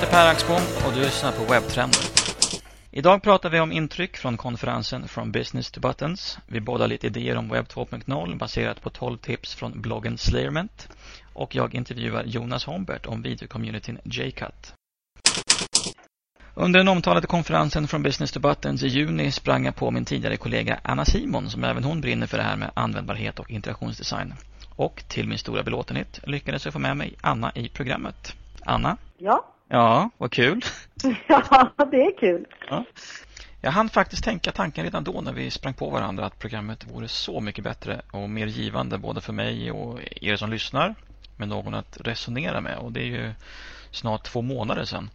Jag heter Per Axbom och du lyssnar på Webbtrender. Idag pratar vi om intryck från konferensen From Business to Buttons. Vi bollar lite idéer om Web 2.0 baserat på 12 tips från bloggen Slayerment. Och jag intervjuar Jonas Hombert om videocommunityn JCut. Under den omtalade konferensen From Business to Buttons i juni sprang jag på min tidigare kollega Anna Simon som även hon brinner för det här med användbarhet och interaktionsdesign. Och till min stora belåtenhet lyckades jag få med mig Anna i programmet. Anna? Ja. Ja, vad kul. Ja, det är kul. Ja. Jag hann faktiskt tänka tanken redan då när vi sprang på varandra att programmet vore så mycket bättre och mer givande både för mig och er som lyssnar med någon att resonera med och det är ju snart två månader sedan.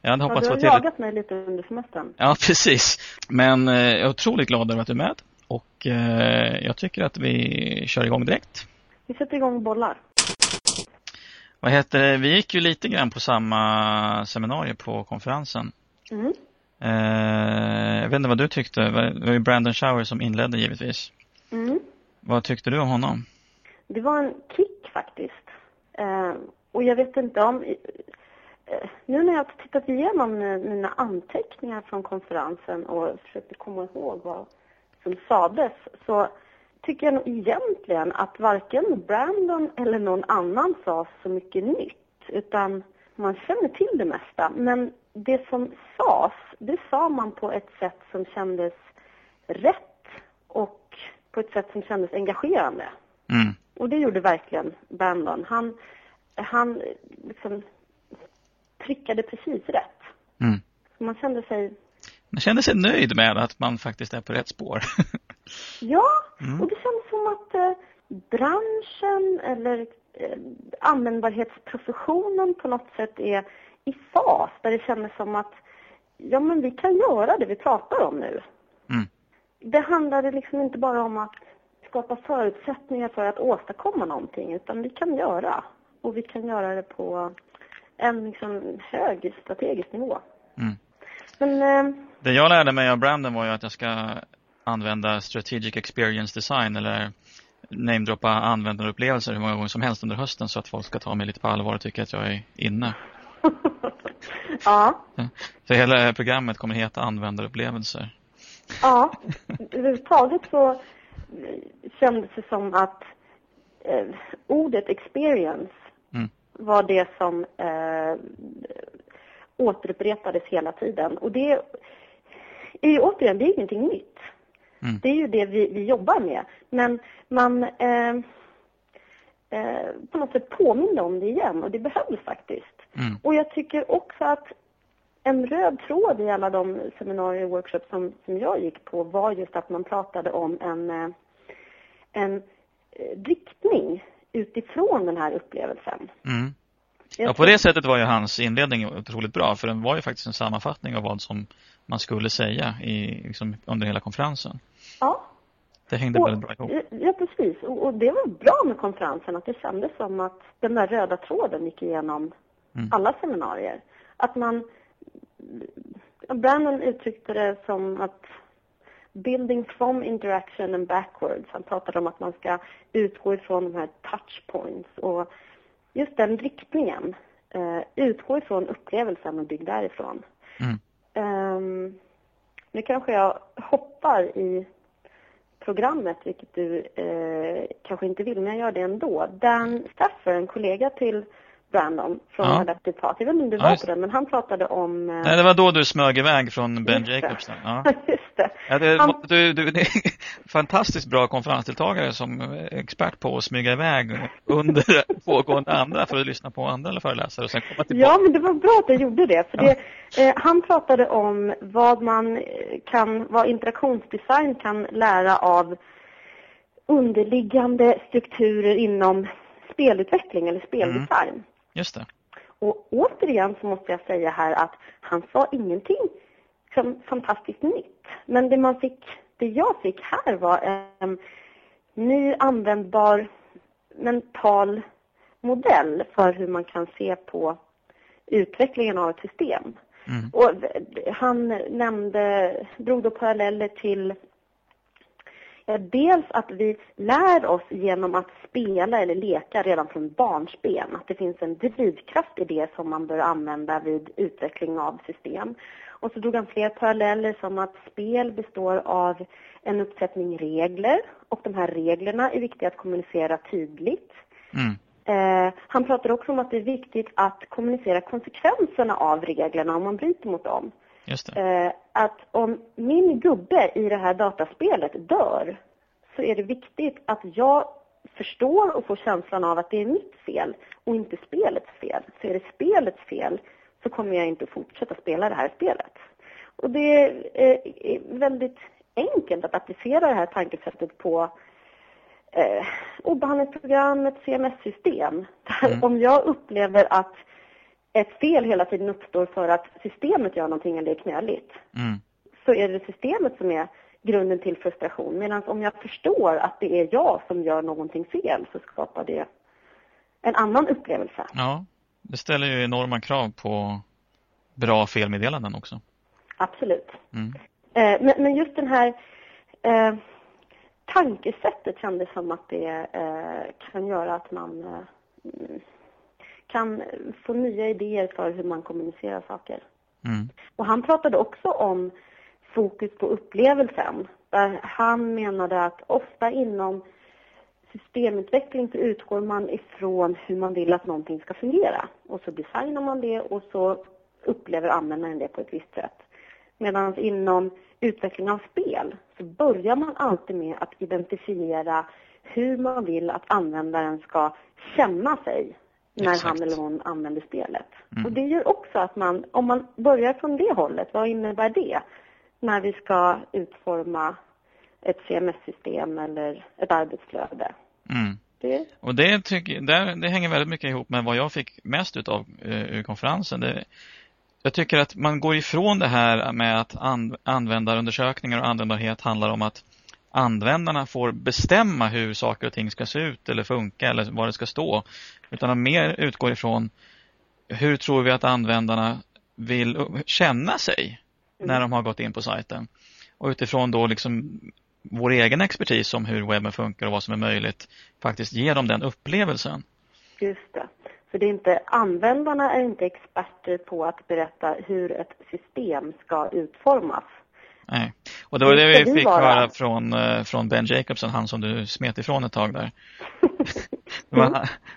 Jag hade hoppats ja, du har jagat mig lite under semestern. Ja, precis. Men eh, jag är otroligt glad över att du är med och eh, jag tycker att vi kör igång direkt. Vi sätter igång bollar. Vad heter det? Vi gick ju lite grann på samma seminarium på konferensen. Mm. Eh, jag vet inte vad du tyckte. Det var ju Brandon Shower som inledde givetvis. Mm. Vad tyckte du om honom? Det var en kick faktiskt. Eh, och jag vet inte om... Eh, nu när jag har tittat igenom mina anteckningar från konferensen och försökte komma ihåg vad som sades så tycker jag nog egentligen att varken Brandon eller någon annan sa så mycket nytt. Utan man känner till det mesta. Men det som sades, det sa man på ett sätt som kändes rätt och på ett sätt som kändes engagerande. Mm. Och det gjorde verkligen Brandon. Han, han liksom prickade precis rätt. Mm. man kände sig... Man kände sig nöjd med att man faktiskt är på rätt spår. Ja, mm. och det känns som att eh, branschen eller eh, användbarhetsprofessionen på något sätt är i fas där det känns som att ja men vi kan göra det vi pratar om nu. Mm. Det handlade liksom inte bara om att skapa förutsättningar för att åstadkomma någonting utan vi kan göra och vi kan göra det på en liksom hög strategisk nivå. Mm. Men, eh, det jag lärde mig av Brandon var ju att jag ska använda strategic experience design eller namedroppa användarupplevelser hur många gånger som helst under hösten så att folk ska ta mig lite på allvar och tycka att jag är inne. ja. Så hela programmet kommer heta användarupplevelser. Ja, överhuvudtaget så kändes det som att eh, ordet experience mm. var det som eh, återupprepades hela tiden. Och det är ju återigen, det är ingenting nytt. Mm. Det är ju det vi, vi jobbar med. Men man eh, eh, på något sätt påminner om det igen och det behövs faktiskt. Mm. Och jag tycker också att en röd tråd i alla de seminarier och workshops som, som jag gick på var just att man pratade om en, eh, en eh, riktning utifrån den här upplevelsen. Mm. Ja, på det sättet var ju hans inledning otroligt bra för den var ju faktiskt en sammanfattning av vad som man skulle säga i, liksom, under hela konferensen. Ja. Det hängde och, väldigt bra ihop. Ja, precis. Och, och, det var bra med konferensen att det kändes som att den där röda tråden gick igenom mm. alla seminarier. Att man... Brandon uttryckte det som att building from interaction and backwards. Han pratade om att man ska utgå ifrån de här touchpoints och just den riktningen. Uh, utgå ifrån upplevelsen och bygg därifrån. Mm. Um, nu kanske jag hoppar i programmet, vilket du eh, kanske inte vill, men jag gör det ändå. Dan Staffer, en kollega till Brandon från ja. Adaptive Path. Jag vet inte om du var ja, på den, men han pratade om... Eh... Nej, det var då du smög iväg från Ben Jacobs. Ja. just det. Ja, det han... du, du, du är fantastiskt bra konferensdeltagare som expert på att smyga iväg under pågående andra för att lyssna på andra föreläsare och sen komma tillbaka. Ja, men det var bra att jag gjorde det. För det, eh, han pratade om vad man kan, vad interaktionsdesign kan lära av underliggande strukturer inom spelutveckling eller speldesign. Mm. Just det. Och återigen så måste jag säga här att han sa ingenting som fantastiskt nytt. Men det man fick, det jag fick här var en ny användbar mental modell för hur man kan se på utvecklingen av ett system. Mm. Och han nämnde, drog då paralleller till dels att vi lär oss genom att spela eller leka redan från barnsben. Att det finns en drivkraft i det som man bör använda vid utveckling av system. Och så drog han fler paralleller som att spel består av en uppsättning regler och de här reglerna är viktiga att kommunicera tydligt. Mm. Eh, han pratar också om att det är viktigt att kommunicera konsekvenserna av reglerna om man bryter mot dem. Eh, att om min gubbe i det här dataspelet dör så är det viktigt att jag förstår och får känslan av att det är mitt fel och inte spelets fel. Så är det spelets fel så kommer jag inte fortsätta spela det här spelet. Och det är väldigt enkelt att applicera det här tankesättet på eh, obehandlingsprogram, ett CMS-system. Mm. Om jag upplever att ett fel hela tiden uppstår för att systemet gör någonting eller är knöligt, mm. så är det systemet som är grunden till frustration. Medan om jag förstår att det är jag som gör någonting fel så skapar det en annan upplevelse. Ja, det ställer ju enorma krav på bra felmeddelanden också. Absolut. Mm. Eh, men, men, just den här eh, tankesättet kändes som att det eh, kan göra att man eh, kan få nya idéer för hur man kommunicerar saker. Mm. Och han pratade också om fokus på upplevelsen. Där han menade att ofta inom systemutveckling så utgår man ifrån hur man vill att någonting ska fungera. Och så designar man det och så upplever användaren det på ett visst sätt. Medan inom utveckling av spel så börjar man alltid med att identifiera hur man vill att användaren ska känna sig när Exakt. han eller hon använder spelet. Mm. Och det gör också att man, om man börjar från det hållet, vad innebär det när vi ska utforma ett CMS-system eller ett arbetsflöde? Mm. Det. Och det, tycker, det, det hänger väldigt mycket ihop med vad jag fick mest utav ur konferensen. Det, jag tycker att man går ifrån det här med att an, användarundersökningar och användbarhet handlar om att användarna får bestämma hur saker och ting ska se ut eller funka eller vad det ska stå. Utan de mer utgår ifrån hur tror vi att användarna vill känna sig när de har gått in på sajten. Och utifrån då liksom vår egen expertis om hur webben funkar och vad som är möjligt faktiskt ge dem den upplevelsen. Just det. Så det är inte, användarna är inte experter på att berätta hur ett system ska utformas. Nej, och det var det, vi fick höra från, eh, från Ben Jacobson, han som du smet ifrån ett tag där.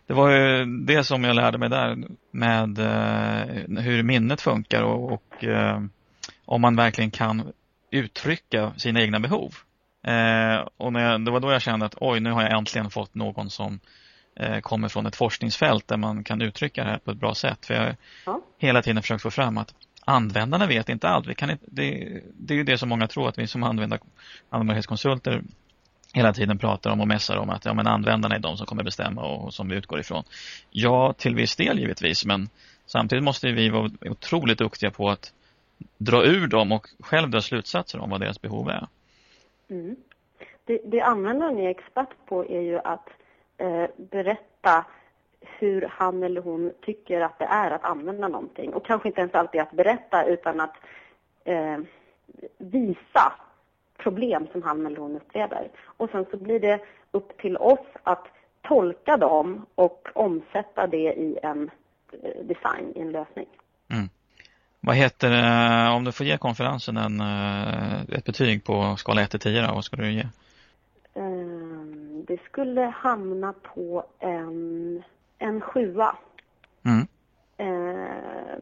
det, var, ju det som jag lärde mig där med uh, hur minnet funkar och, och uh, om man verkligen kan uttrycka sina egna behov. Och jag, det var då jag kände att oj, nu har jag äntligen fått någon som kommer från ett forskningsfält där man kan uttrycka det här på ett bra sätt. För jag har ja. hela tiden försökt få fram att användarna vet inte allt. Vi kan inte, det, det är ju det som många tror att vi som användar, användbarhetskonsulter hela tiden pratar om och mässar om att ja, men användarna är de som kommer bestämma och som vi utgår ifrån. Ja, till viss del givetvis, men samtidigt måste vi vara otroligt duktiga på att dra ur dem och själv dra slutsatser om vad deras behov är. Mm. Det, det användaren är expert på är ju att eh, berätta hur han eller hon tycker att det är att använda någonting. Och kanske inte ens alltid att berätta utan att eh, visa problem som han eller hon upplever. Och sen så blir det upp till oss att tolka dem och omsätta det i en eh, design, i en lösning. Mm. Vad heter det, om du får ge konferensen en, eh, ett betyg på skala 1 till 10 då, vad ska du ge? Ehm, det skulle hamna på en en sjua. Mm. Eh,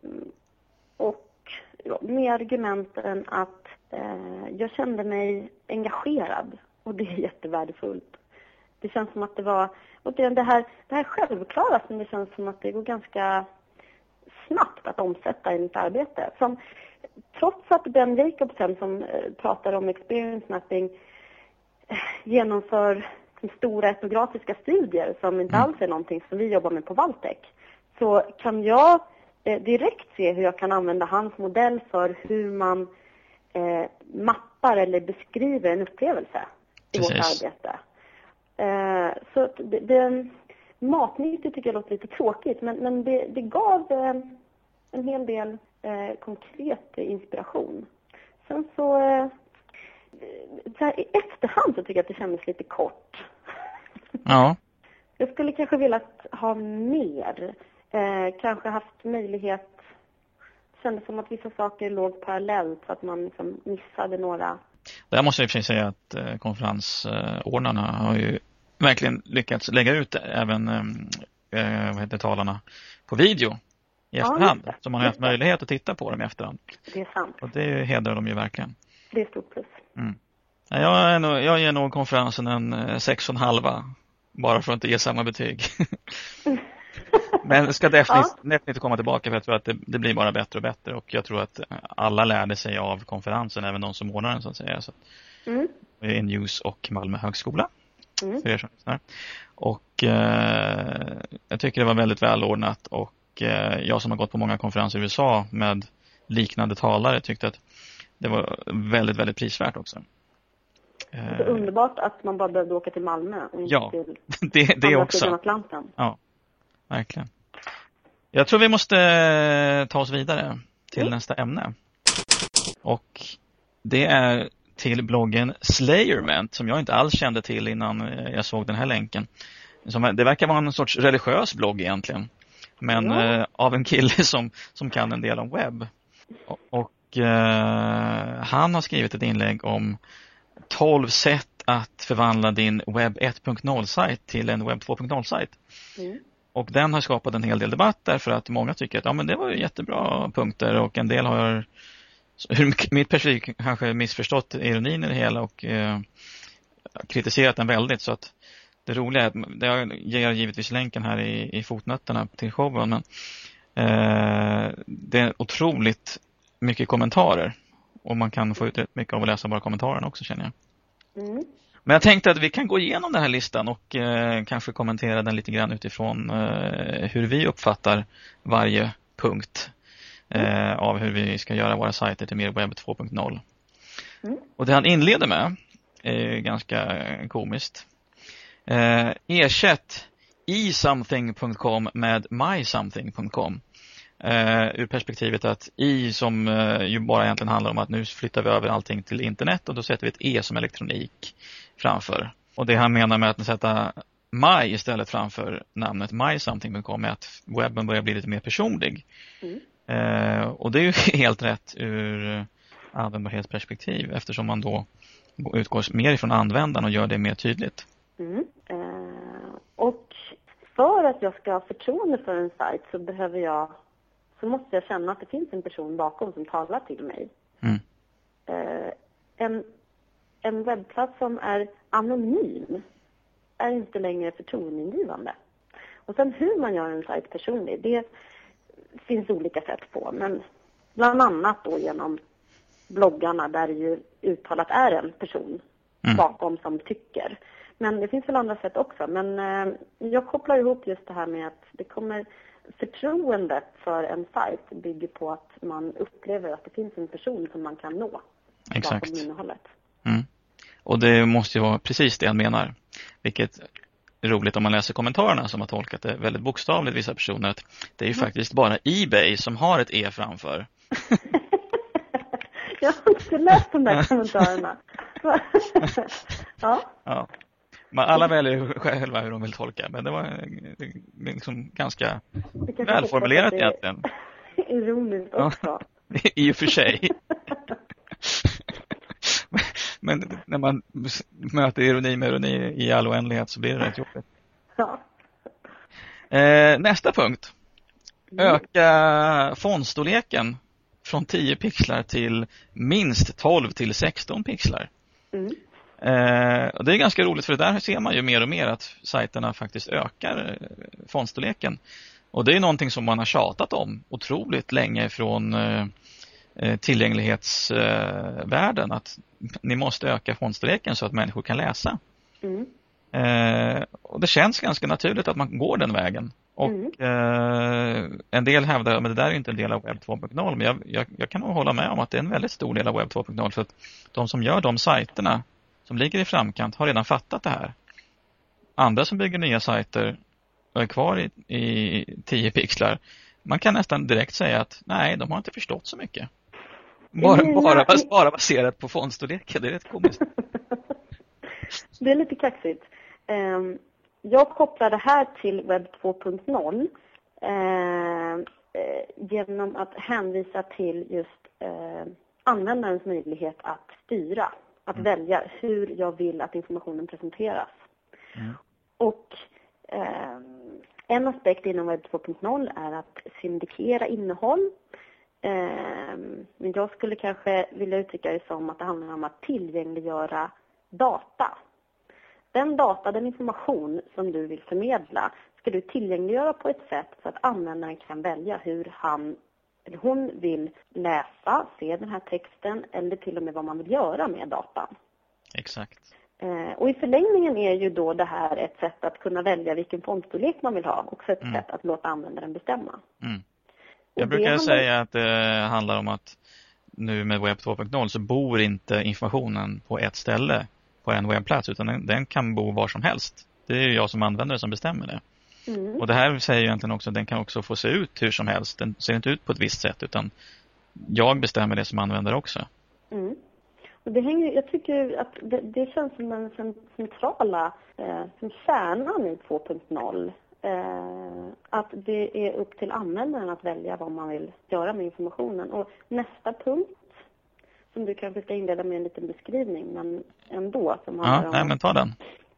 och ja, med argumenten att eh, jag kände mig engagerad och det är jättevärdefullt. Det känns som att det var, och det, här, det här självklara som det känns som att det går ganska snabbt att omsätta i mitt arbete. Som, trots att Ben Jacobsen som eh, pratar om experience mapping eh, stora etnografiska studier som inte mm. alls är någonting som vi jobbar med på Valtech så kan jag eh, direkt se hur jag kan använda hans modell för hur man eh, mappar eller beskriver en upplevelse i Precis. vårt arbete. Eh, så det, det, matnyttigt tycker jag låter lite tråkigt men, men det, det gav eh, en hel del eh, konkret inspiration. Sen så eh, så här, i efterhand så tycker jag att det kändes lite kort. Ja. Jag skulle kanske velat ha mer. Eh, kanske haft möjlighet kändes som att vissa saker låg parallellt så att man liksom missade några. Där måste jag i och för sig säga att eh, konferensordnarna har ju verkligen lyckats lägga ut även eh, vad heter talarna på video i efterhand. Ja, så man har haft möjlighet att titta på dem i efterhand. Det är sant. Och det hedrar de ju verkligen. Det är stort plus. Mm. Jag, är nog, jag ger nog konferensen en sex och en halva. Bara för att inte ge samma betyg. Men ska definitivt, ja. definitivt komma tillbaka för jag tror att det, det, blir bara bättre och bättre och jag tror att alla lärde sig av konferensen, även de som ordnar den så att säga. Så mm. News och Malmö högskola. Mm. För er som lyssnar. Och eh, jag tycker det var väldigt välordnat och eh, jag som har gått på många konferenser i USA med liknande talare tyckte att det var väldigt, väldigt prisvärt också. Det är underbart att man bara behövde åka till Malmö och inte ja, till det, det andra också. sidan Atlanten. Ja, verkligen. Jag tror vi måste eh, ta oss vidare till mm. nästa ämne. Och det är till bloggen Slayerment som jag inte alls kände till innan eh, jag såg den här länken. Det verkar vara en sorts religiös blogg egentligen. Men eh, av en kille som, som kan en del om webb. Och, och eh, han har skrivit ett inlägg om 12 sätt att förvandla din webb 1.0-sajt till en webb 2.0-sajt. Mm. Och den har skapat en hel del debatt därför att många tycker att ja, men det var jättebra punkter och en del har ur mitt perspektiv kanske missförstått ironin i det hela och eh, kritiserat den väldigt så att det roliga är att jag ger givetvis länken här i, i fotnötterna till showen men eh, det är otroligt mycket kommentarer och man kan få ut rätt mycket av att läsa bara kommentarerna också känner jag. Mm. Men jag tänkte att vi kan gå igenom den här listan och eh, kanske kommentera den lite grann utifrån eh, hur vi uppfattar varje punkt eh, av hur vi ska göra våra sajter till mer webb 2.0. Mm. Och det han inleder med är ganska komiskt. Eh, ersätt isomething.com med mysomething.com. Uh, ur perspektivet att i som uh, ju bara egentligen handlar om att nu flyttar vi över allting till internet och då sätter vi ett E som elektronik framför. Och det han menar med att sätta My istället framför namnet mysomething.com är att webben börjar bli lite mer personlig. Mm. Uh, och det är ju helt rätt ur användbarhetsperspektiv eftersom man då utgår mer ifrån användaren och gör det mer tydligt. Mm. och för att jag ska ha förtroende för en sajt så behöver jag så måste jag känna att det finns en person bakom som talar till mig. Mm. Eh, en, en webbplats som är anonym är inte längre förtroendeingivande. Och sen hur man gör en sajt personlig, det finns olika sätt på. Men bland annat då genom bloggarna där det ju uttalat är en person mm. bakom som tycker. Men det finns väl andra sätt också. Men eh, jag kopplar ihop just det här med att det kommer förtroendet för en sajt bygger på att man upplever att det finns en person som man kan nå Exakt. bakom innehållet. Mm. Och det måste ju vara precis det han menar. Vilket är roligt om man läser kommentarerna som har tolkat det väldigt bokstavligt, vissa personer, att det är ju mm. faktiskt bara Ebay som har ett E framför. jag har inte läst de där kommentarerna. ja. ja. Man, alla väljer själva hur de vill tolka, men det var liksom ganska välformulerat egentligen. Ironiskt också. I och för sig. men när man möter ironi med ironi i all oändlighet så blir det rätt jobbigt. Ja. Eh, nästa punkt. Mm. Öka fontstorleken från 10 pixlar till minst 12 till 16 pixlar. Mm. Eh, och det är ganska roligt för där ser man ju mer och mer att sajterna faktiskt ökar eh, fontstorleken. Och det är någonting som man har tjatat om otroligt länge från eh, eh tillgänglighetsvärlden att ni måste öka fontstorleken så att människor kan läsa. Mm. Eh, och det känns ganska naturligt att man går den vägen. Och mm. eh, en del hävdar att det där är inte en del av webb 2.0 men jag, jag, jag, kan nog hålla med om att det är en väldigt stor del av webb 2.0 för att de som gör de sajterna som ligger i framkant har redan fattat det här. Andra som bygger nya sajter och är kvar i, i 10 pixlar, man kan nästan direkt säga att nej, de har inte förstått så mycket. Bara, bara, bara baserat på fondstorleken, det är rätt komiskt. Det är lite kaxigt. Ehm, Jag kopplar det här till webb 2.0 eh, eh, genom att hänvisa till just eh, användarens möjlighet att styra, att välja hur jag vill att informationen presenteras. Mm. Och eh, en aspekt inom webb 2.0 är att syndikera innehåll. Eh, men jag skulle kanske vilja uttrycka det som att det handlar om att tillgängliggöra data. Den data, den information som du vill förmedla ska du tillgängliggöra på ett sätt så att användaren kan välja hur han eller hon vill läsa, se den här texten eller till och med vad man vill göra med datan. Exakt. Eh, och i förlängningen är ju då det här ett sätt att kunna välja vilken fondstorlek man vill ha, också ett Mm. sätt att låta användaren bestämma. Mm. Och Jag brukar handlar- säga att det handlar om att nu med webb 2.0 så bor inte informationen på ett ställe på en webbplats utan den, den kan bo var som helst. Det är jag som användare som bestämmer det. Mm. Och det här säger ju egentligen också att den kan också få se ut hur som helst. Den ser inte ut på ett visst sätt utan jag bestämmer det som användare också. Mm. Och det hänger, jag tycker att det, det känns som den cen- centrala, eh, som kärnan i 2.0. Eh, att det är upp till användaren att välja vad man vill göra med informationen. Och nästa punkt, som du kanske ska inleda med en liten beskrivning, men ändå, som Ja, om nej men ta den.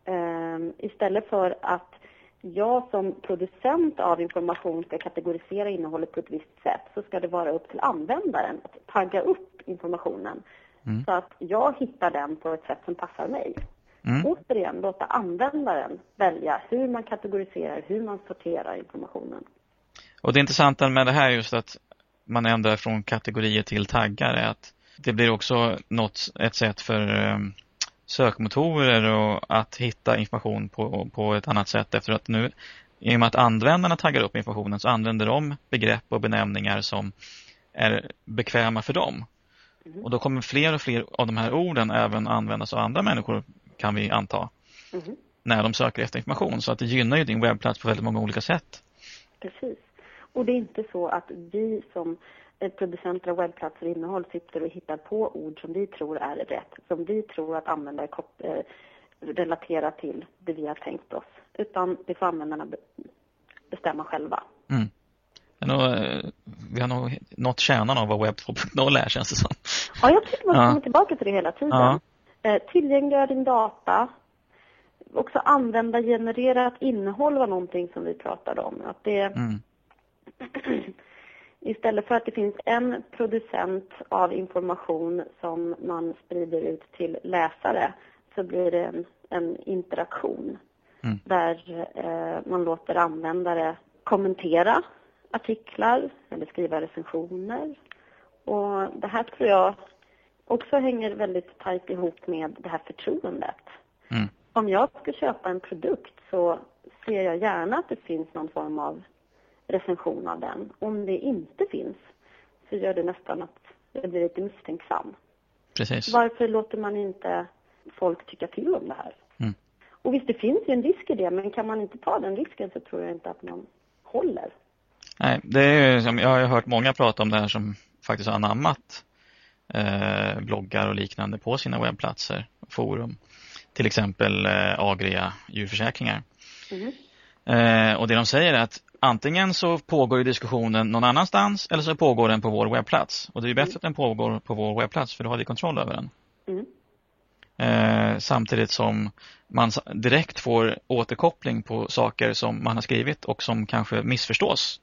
Ehm, istället för att jag som producent av information ska kategorisera innehållet på ett visst sätt så ska det vara upp till användaren att tagga upp informationen Mm. så att jag hittar den på ett sätt som passar mig. Mm. Återigen, låta användaren välja hur man kategoriserar, hur man sorterar informationen. Och det intressanta med det här är just att man ändrar från kategorier till taggar är att det blir också något, ett sätt för eh, sökmotorer och att hitta information på, på ett annat sätt efter att nu i och med att användarna taggar upp informationen så använder de begrepp och benämningar som är bekväma för dem. Mm. Och då kommer fler och fler av de här orden även användas av andra människor kan vi anta Mhm. när de söker efter information. Så att det gynnar ju din webbplats på väldigt många olika sätt. Precis. Och det är inte så att vi som producenter av webbplatser och innehåll sitter och hittar på ord som vi tror är rätt, som vi tror att användare eh, relaterar till det vi har tänkt oss. Utan det får användarna be- bestämma själva. Mm. Nog, eh, vi har nog nått kärnan av vad webb 2.0 är känns det som. Ja, jag tycker man Ja. kommer tillbaka till det hela tiden. Ja. Eh, tillgängliggör din data. Också använda genererat innehåll var någonting som vi pratade om. Att det, Mm. Istället för att det finns en producent av information som man sprider ut till läsare så blir det en, en interaktion Mm. där eh, man låter användare kommentera artiklar eller skriva recensioner. Och det här tror jag också hänger väldigt tajt ihop med det här förtroendet. Mm. Om jag ska köpa en produkt så ser jag gärna att det finns någon form av recension av den. Om det inte finns så gör det nästan att jag blir lite misstänksam. Precis. Varför låter man inte folk tycka till om det här? Mm. Och visst, det finns ju en risk i det, men kan man inte ta den risken så tror jag inte att man håller. Nej, det är ju som, jag har hört många prata om det här som faktiskt har anammat eh, bloggar och liknande på sina webbplatser, forum. Till exempel eh, Agria djurförsäkringar. Mhm. Eh, och det de säger är att antingen så pågår ju diskussionen någon annanstans eller så pågår den på vår webbplats. Och det är bättre att den pågår på vår webbplats för då har vi kontroll över den. Mm. Eh, samtidigt som man direkt får återkoppling på saker som man har skrivit och som kanske missförstås.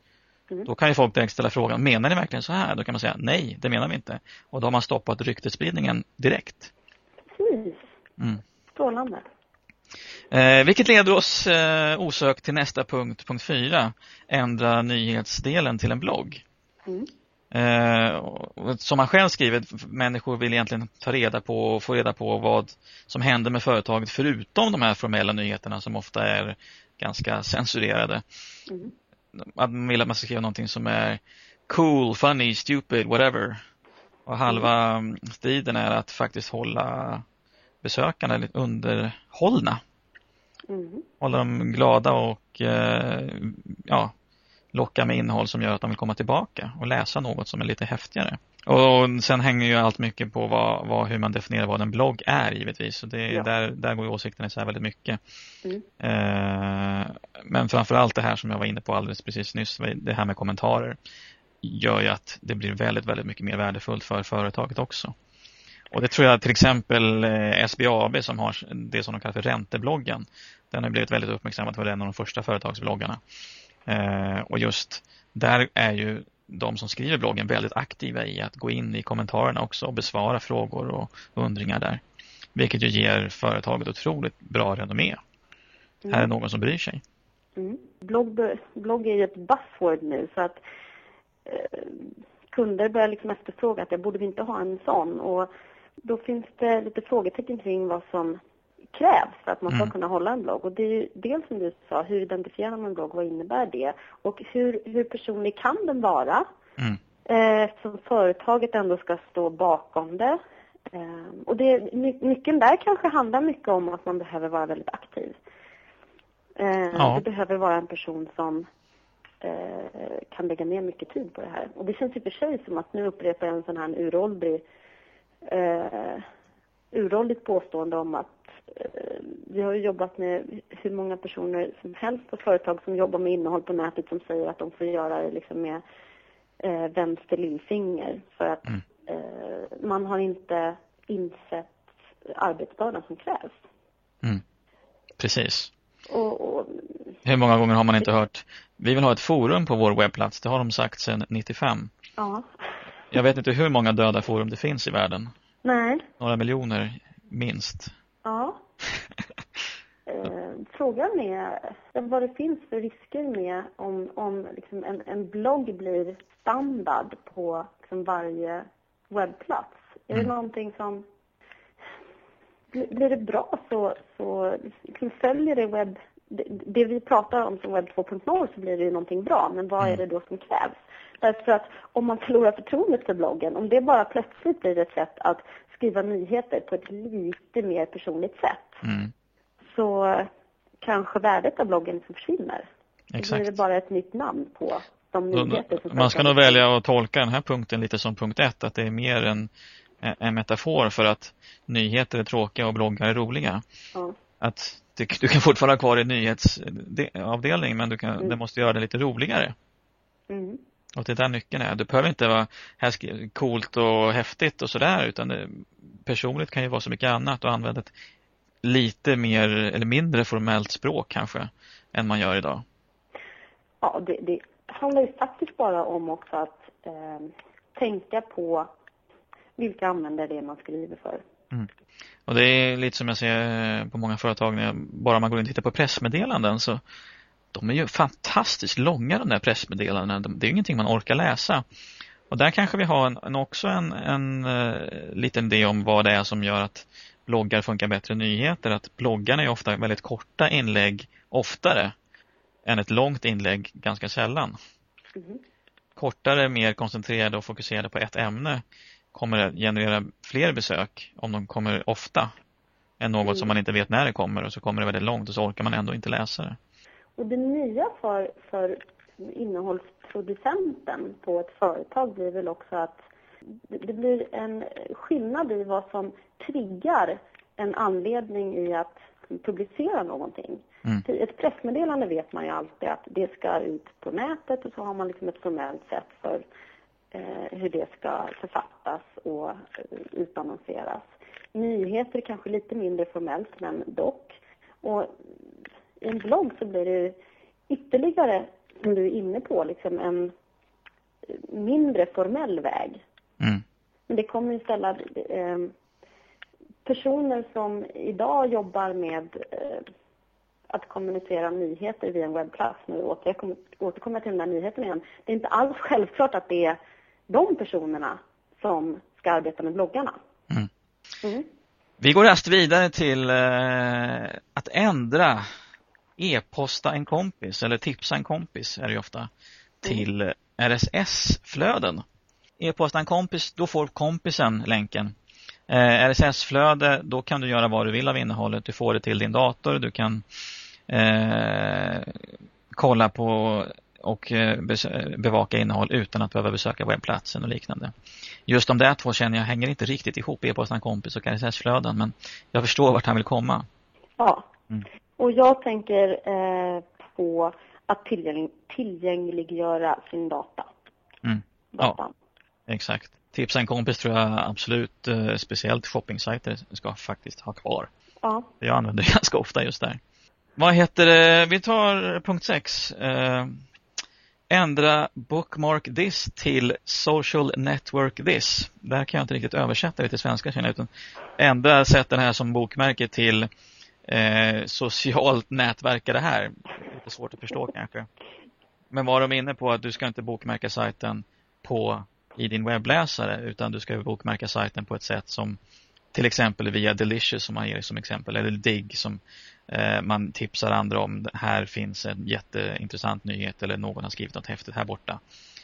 Mm. Då kan ju folk direkt ställa frågan, menar ni verkligen så här? Då kan man säga, nej, det menar vi inte. Och då har man stoppat ryktesspridningen direkt. Precis. Mm. Strålande. Eh, vilket leder oss eh, osökt till nästa punkt, punkt 4. Ändra nyhetsdelen till en blogg. Mm. Eh, som han själv skriver, människor vill egentligen ta reda på och få reda på vad som händer med företaget förutom de här formella nyheterna som ofta är ganska censurerade. Mm. Att man vill att man ska skriva någonting som är cool, funny, stupid, whatever. Och halva mm. striden är att faktiskt hålla besökarna lite underhållna. Mm. Hålla dem glada och eh, ja, locka med innehåll som gör att de vill komma tillbaka och läsa något som är lite häftigare. Och sen hänger ju allt mycket på vad, vad, hur man definierar vad en blogg är givetvis. Och det, ja. där, där går ju åsikterna isär väldigt mycket. Mm. Eh, men framförallt det här som jag var inne på alldeles precis nyss, det här med kommentarer gör ju att det blir väldigt, väldigt mycket mer värdefullt för företaget också. Och det tror jag till exempel eh, SBAB som har det som de kallar för räntebloggen. Den har blivit väldigt uppmärksammad för en av de första företagsbloggarna. Eh, och just där är ju de som skriver bloggen väldigt aktiva i att gå in i kommentarerna också och besvara frågor och undringar där. Vilket ju ger företaget otroligt bra renommé. Mm. Här är någon som bryr sig. Mm. Blogg, blogg är ju ett buzzword nu så att eh, kunder börjar liksom efterfråga att jag borde vi inte ha en sån och då finns det lite frågetecken kring vad som krävs för att man ska mm. kunna hålla en blogg. Och det är ju dels som du sa, hur identifierar man en blogg, vad innebär det? Och hur, hur personlig kan den vara? Mm. Eh, eftersom företaget ändå ska stå bakom det. Eh, och det, nyckeln där kanske handlar mycket om att man behöver vara väldigt aktiv. Eh, ja. Det behöver vara en person som eh, kan lägga ner mycket tid på det här. Och det känns i och för sig som att nu upprepar jag en sån här uråldrig eh, uråldrigt påstående om att eh, vi har jobbat med hur många personer som helst på företag som jobbar med innehåll på nätet som säger att de får göra det liksom med eh, vänster lillfinger för att mm. eh, man har inte insett arbetsbördan som krävs. Mm. Precis. Och, och, hur många gånger har man inte hört vi vill ha ett forum på vår webbplats, det har de sagt sedan 95. Ja. Jag vet inte hur många döda forum det finns i världen. Nej. Några miljoner, minst. Ja. eh, frågan är vad det finns för risker med om, om liksom en, en blogg blir standard på liksom varje webbplats. Är mm. det någonting som... Blir det bra så, så liksom följer det webb... Det, det vi pratar om som webb 2.0 så blir det ju någonting bra, men vad är mm. det då som krävs? Därför att om man förlorar förtroendet för bloggen, om det bara plötsligt blir ett sätt att skriva nyheter på ett lite mer personligt sätt, mm. så kanske värdet av bloggen försvinner. Exakt. Då blir det bara ett nytt namn på de nyheter som Man ska nog välja att tolka den här punkten lite som punkt ett, att det är mer en, en metafor för att nyheter är tråkiga och bloggar är roliga. Ja. Att du, du, kan fortfarande ha kvar en nyhetsavdelning men du, kan, mm. du måste göra det lite roligare. Mm. Och det är där nyckeln är. Du behöver inte vara här coolt och häftigt och sådär utan det, personligt kan ju vara så mycket annat och använda ett lite mer eller mindre formellt språk kanske än man gör idag. Ja, det, det handlar ju faktiskt bara om också att eh, tänka på vilka användare det är man skriver för. Mm. Och det är lite som jag ser på många företag när jag, bara man går in och tittar på pressmeddelanden så de är ju fantastiskt långa de där pressmeddelandena. Det är ju ingenting man orkar läsa. Och där kanske vi har en, en också en, en uh, liten idé om vad det är som gör att bloggar funkar bättre än nyheter. Att bloggarna är ofta väldigt korta inlägg oftare än ett långt inlägg ganska sällan. Mm. Kortare, mer koncentrerade och fokuserade på ett ämne kommer att generera fler besök om de kommer ofta än något mm. som man inte vet när det kommer och så kommer det väldigt långt och så orkar man ändå inte läsa det. Och det nya för, för innehållsproducenten på ett företag blir väl också att det blir en skillnad i vad som triggar en anledning i att publicera någonting. Mm. Ett pressmeddelande vet man ju alltid att det ska ut på nätet och så har man liksom ett formellt sätt för hur det ska författas och eh, utannonseras. Nyheter kanske lite mindre formellt men dock. Och i en blogg så blir det ytterligare, som du är inne på, liksom en mindre formell väg. Mm. Men det kommer ju ställa eh, personer som idag jobbar med eh, att kommunicera nyheter via en webbplats. Nu återkommer, återkommer till den där nyheten igen. Det är inte alls självklart att det är de personerna som ska arbeta med bloggarna. Mm. Mm. Vi går raskt vidare till eh, att ändra e-posta en kompis eller tipsa en kompis är det ju ofta till RSS-flöden. E-posta en kompis, då får kompisen länken. Eh, RSS-flöde, då kan du göra vad du vill av innehållet. Du får det till din dator, du kan eh, kolla på och eh, bevaka innehåll utan att behöva besöka webbplatsen och liknande. Just de där två känner jag hänger inte riktigt ihop, e-post en kompis och RSS-flöden, men jag förstår vart han vill komma. Ja, mm. och jag tänker eh, på att tillgäng tillgängliggöra sin data. Mm. Ja, exakt. Tipsa en kompis tror jag absolut, eh, speciellt shoppingsajter, ska faktiskt ha kvar. Ja. Jag använder det ganska ofta just där. Vad heter det? Vi tar punkt 6. Eh, ändra bookmark this till social network this. Där kan jag inte riktigt översätta det till svenska känner jag. Utan ändra, sätt den här som bokmärke till eh, socialt nätverka det här. Lite svårt att förstå kanske. Men var de inne på att du ska inte bokmärka sajten på i din webbläsare utan du ska bokmärka sajten på ett sätt som till exempel via Delicious som man ger som exempel eller Dig som man tipsar andra om. Här finns en jätteintressant nyhet eller någon har skrivit något häftigt här borta.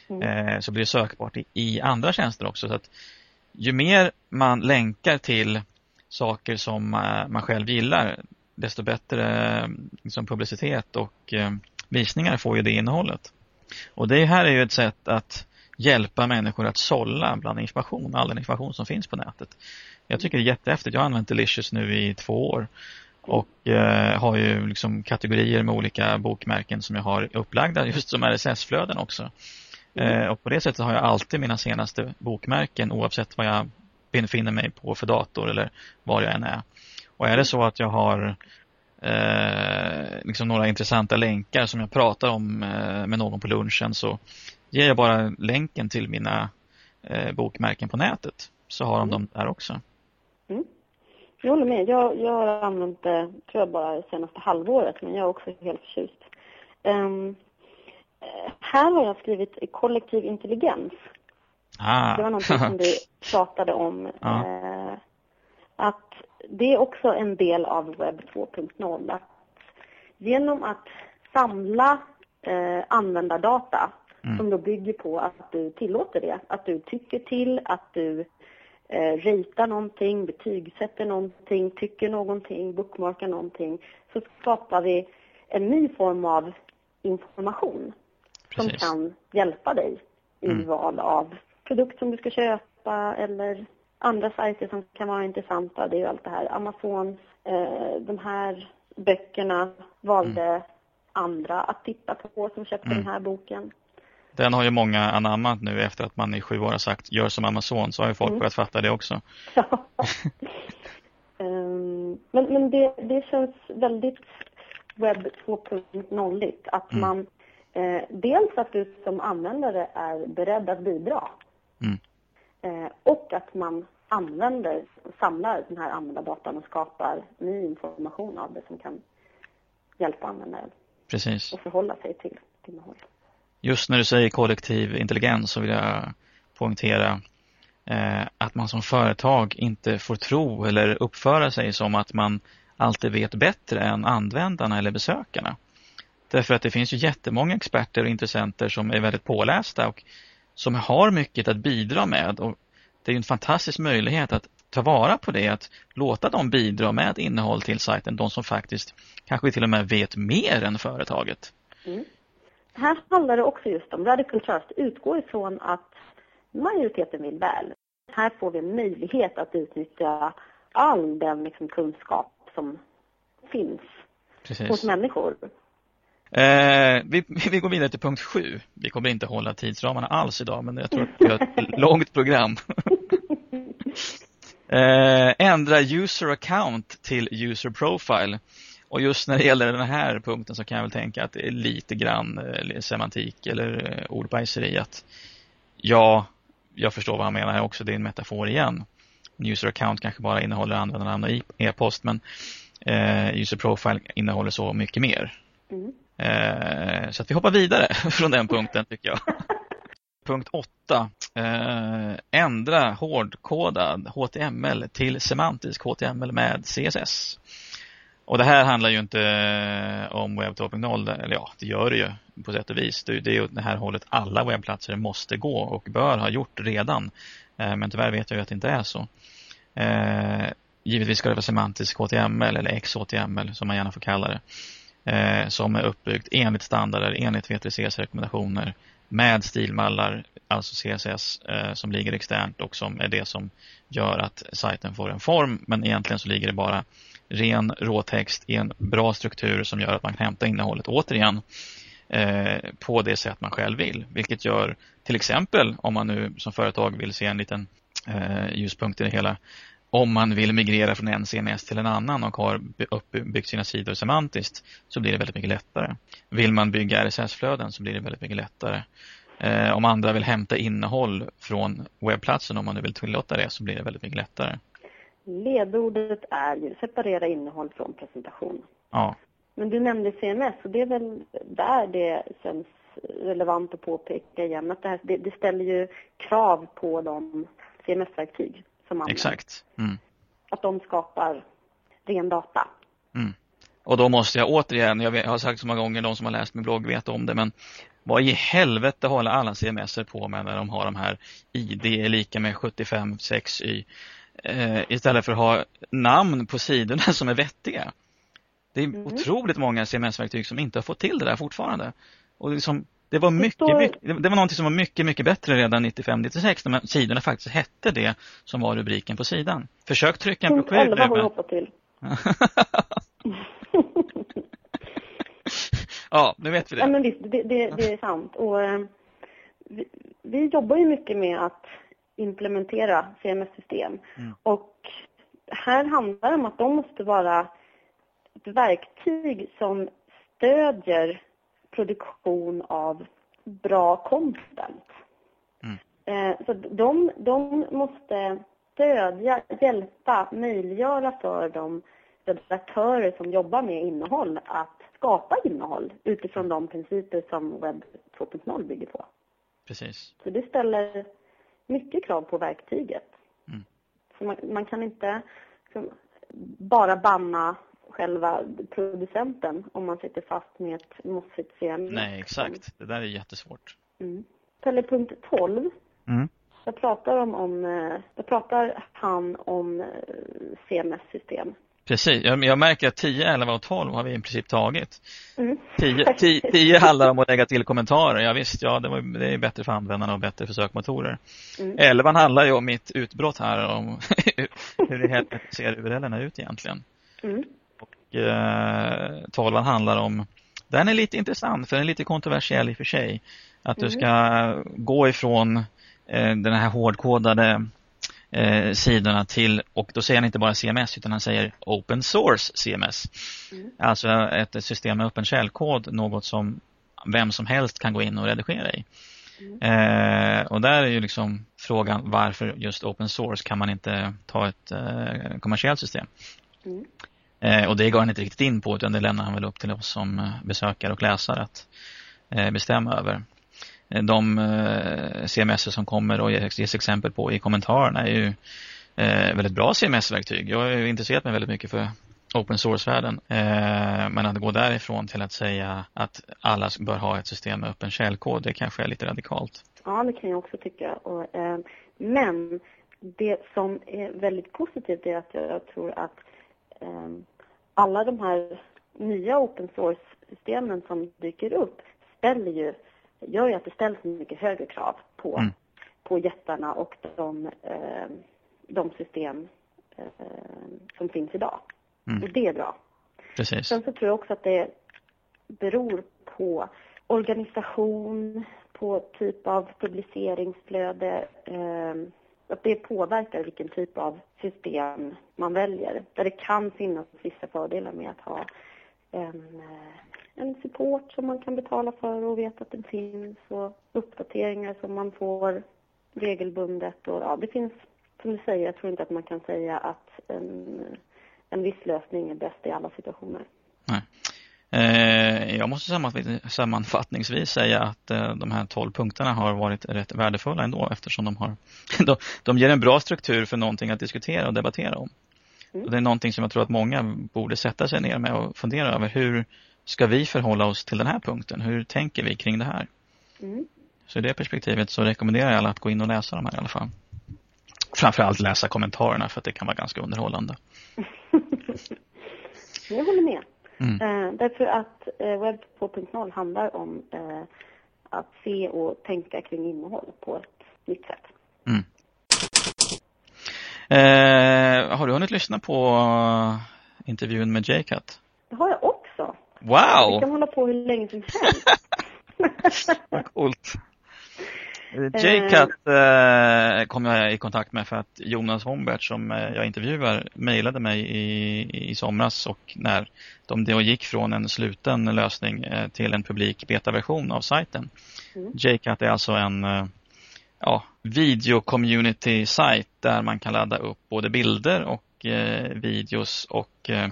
Mm. Eh, så blir det sökbart i, andra tjänster också. Så att ju mer man länkar till saker som eh, man själv gillar desto bättre liksom, publicitet och eh, visningar får ju det innehållet. Och det här är ju ett sätt att hjälpa människor att sålla bland information, all den information som finns på nätet. Jag tycker det är jättehäftigt. Jag har använt Delicious nu i två år och eh, har ju liksom kategorier med olika bokmärken som jag har upplagda just som RSS-flöden också. Mm. Eh, och på det sättet har jag alltid mina senaste bokmärken oavsett vad jag befinner mig på för dator eller var jag än är. Och är det så att jag har eh, liksom några intressanta länkar som jag pratar om eh, med någon på lunchen så ger jag bara länken till mina eh, bokmärken på nätet så har de mm. dem där också. Jag håller med. Jag, jag har använt det, tror jag, bara det senaste halvåret, men jag är också helt förtjust. Um, här har jag skrivit kollektiv intelligens. Ah. Det var någonting som du pratade om. Ah. Eh, att det är också en del av webb 2.0. Genom att samla eh, användardata mm. som då bygger på att du tillåter det, att du tycker till, att du eh, ritar någonting, betygsätter någonting, tycker någonting, bookmarkar någonting, så skapar vi en ny form av information Precis. som kan hjälpa dig i mm. val av produkt som du ska köpa eller andra sajter som kan vara intressanta. Det är ju allt det här. Amazon, eh, de här böckerna valde mm. andra att titta på som köpte mm. den här boken. Den har ju många anammat nu efter att man i sju år har sagt gör som Amazon så har ju folk mm. börjat fatta det också. Ja. um, men men det, det känns väldigt webb 2.0 att mm. man eh, dels att du som användare är beredd att bidra mm. eh, och att man använder, samlar den här användardatan och skapar ny information av det som kan hjälpa användaren Precis. och förhålla sig till innehållet. Just när du säger kollektiv intelligens så vill jag poängtera eh, att man som företag inte får tro eller uppföra sig som att man alltid vet bättre än användarna eller besökarna. Därför att det finns ju jättemånga experter och intressenter som är väldigt pålästa och som har mycket att bidra med. Och det är en fantastisk möjlighet att ta vara på det, att låta dem bidra med innehåll till sajten, de som faktiskt kanske till och med vet mer än företaget. Mm. Här handlar det också just om Radical Trust utgår ifrån att majoriteten vill väl. Här får vi en möjlighet att utnyttja all den liksom kunskap som finns Precis. hos människor. Eh, vi, vi går vidare till punkt sju. Vi kommer inte hålla tidsramarna alls idag men jag tror att vi har ett långt program. eh, ändra user account till user profile. Och just när det gäller den här punkten så kan jag väl tänka att det är lite grann eh, semantik eller eh, ordbajseri att ja, jag förstår vad han menar här också, det är en metafor igen. En user account kanske bara innehåller användarnamn och e-post men eh, user profile innehåller så mycket mer. Mm. Eh, så att vi hoppar vidare från den punkten tycker jag. Punkt 8. Eh, ändra hårdkodad HTML till semantisk HTML med CSS. Och det här handlar ju inte eh, om Web 2.0, eller ja, det gör det ju på sätt och vis. Det är ju det här hållet alla webbplatser måste gå och bör ha gjort redan. Eh, men tyvärr vet jag ju att det inte är så. Eh, givetvis ska det vara semantisk HTML eller XHTML som man gärna får kalla det. eh, som är uppbyggt enligt standarder, enligt VTCs rekommendationer med stilmallar, alltså CSS eh, som ligger externt och som är det som gör att sajten får en form. Men egentligen så ligger det bara ren råtext i en bra struktur som gör att man kan hämta innehållet återigen eh, på det sätt man själv vill. Vilket gör till exempel om man nu som företag vill se en liten eh, ljuspunkt i det hela om man vill migrera från en CMS till en annan och har uppbyggt sina sidor semantiskt så blir det väldigt mycket lättare. Vill man bygga RSS-flöden så blir det väldigt mycket lättare. Eh, om andra vill hämta innehåll från webbplatsen, om man nu vill tillåta det, så blir det väldigt mycket lättare. Ledordet är ju separera innehåll från presentation. Ja. Men du nämnde CMS och det är väl där det känns relevant att påpeka igen att det, här, det, det ställer ju krav på de CMS-verktyg som används. Exakt. Mm. Att de skapar ren data. Mm. Och då måste jag återigen, jag har sagt så många gånger, de som har läst min blogg vet om det, men vad i helvete håller alla CMS på med när de har de här ID är lika med 75 6y eh, istället för att ha namn på sidorna som är vettiga. Det är mm. otroligt många CMS-verktyg som inte har fått till det där fortfarande. Och liksom, det var mycket, det, står... mycket, det var någonting som var mycket, mycket bättre redan 95-96 när sidorna faktiskt hette det som var rubriken på sidan. Försök trycka en broschyr. Punkt 11 har hoppat till. ja, nu vet vi det. Ja, men visst, det, det, det är sant. Och, eh, vi, vi, jobbar ju mycket med att implementera CMS-system. Mm. Och här handlar det om att de måste vara ett verktyg som stödjer produktion av bra content. Mm. Eh, så de, de måste stödja, hjälpa, möjliggöra för de redaktörer som jobbar med innehåll att skapa innehåll utifrån de principer som webb 2.0 bygger på. Precis. Så det ställer mycket krav på verktyget. Mm. Så man, man, kan inte bara banna själva producenten om man sitter fast med ett mossigt CMS. Nej, exakt. Det där är jättesvårt. Mm. Punkt 12. Mm. Där pratar, de om, eh, där pratar han om eh, CMS-system. Precis, jag, jag, märker att 10, 11 och 12 har vi i princip tagit. Mm. 10, 10, 10 handlar om att lägga till kommentarer. Ja visst, ja, det, var, det är bättre för användarna och bättre för sökmotorer. Mm. 11 handlar ju om mitt utbrott här, om hur det helt ser URLerna ut egentligen. Mm. Och eh, 12 handlar om, den är lite intressant för den är lite kontroversiell i och för sig. Att du mm. ska gå ifrån eh, den här hårdkodade eh, sidorna till, och då säger han inte bara CMS utan han säger Open Source CMS. Mm. Alltså ett system med öppen källkod, något som vem som helst kan gå in och redigera i. Mm. Eh, och där är ju liksom frågan varför just open source kan man inte ta ett eh, kommersiellt system. Mm. Eh, och det går han inte riktigt in på utan det lämnar han väl upp till oss som eh, besökare och läsare att eh, bestämma över. Eh, de eh, CMS som kommer och ges exempel på i kommentarerna är ju eh, väldigt bra CMS-verktyg. Jag har ju intresserat mig väldigt mycket för open source-världen. Men att gå därifrån till att säga att alla bör ha ett system med öppen källkod, det kanske är lite radikalt. Ja, det kan jag också tycka. men det som är väldigt positivt är att jag tror att alla de här nya open source-systemen som dyker upp ställer ju gör ju att det ställs mycket högre krav på, mm. på jättarna och de, eh, de system eh, som finns idag. Mm. Och det är bra. Precis. Sen så tror jag också att det beror på organisation, på typ av publiceringsflöde. Eh, att det påverkar vilken typ av system man väljer. Där det kan finnas vissa fördelar med att ha en eh, en support som man kan betala för och veta att den finns och uppdateringar som man får regelbundet. Och, ja, det finns, som du säger, jag tror inte att man kan säga att en, en viss lösning är bäst i alla situationer. Nej. Eh, jag måste sammanfattningsvis säga att eh, de här 12 punkterna har varit rätt värdefulla ändå eftersom de, har, de, ger en bra struktur för någonting att diskutera och debattera om. Mm. Och det är någonting som jag tror att många borde sätta sig ner med och fundera över. Hur, ska vi förhålla oss till den här punkten? Hur tänker vi kring det här? Mm. Så i det perspektivet så rekommenderar jag alla att gå in och läsa de här i alla fall. Framförallt läsa kommentarerna för att det kan vara ganska underhållande. jag håller med. Mm. Eh, därför att eh, webb 2.0 handlar om eh, att se och tänka kring innehåll på ett nytt sätt. Mm. Eh, har du hunnit lyssna på intervjun med J-Cut? Det har jag också. Wow! Vi kan hålla på hur länge som helst. Coolt. J-Cut eh, kom jag i kontakt med för att Jonas Hombert som eh, jag intervjuar mejlade mig i, i somras och när de då gick från en sluten lösning eh, till en publik betaversion av sajten. Mm. J-Cut är alltså en eh, ja, video-community-sajt där man kan ladda upp både bilder och eh, videos och eh,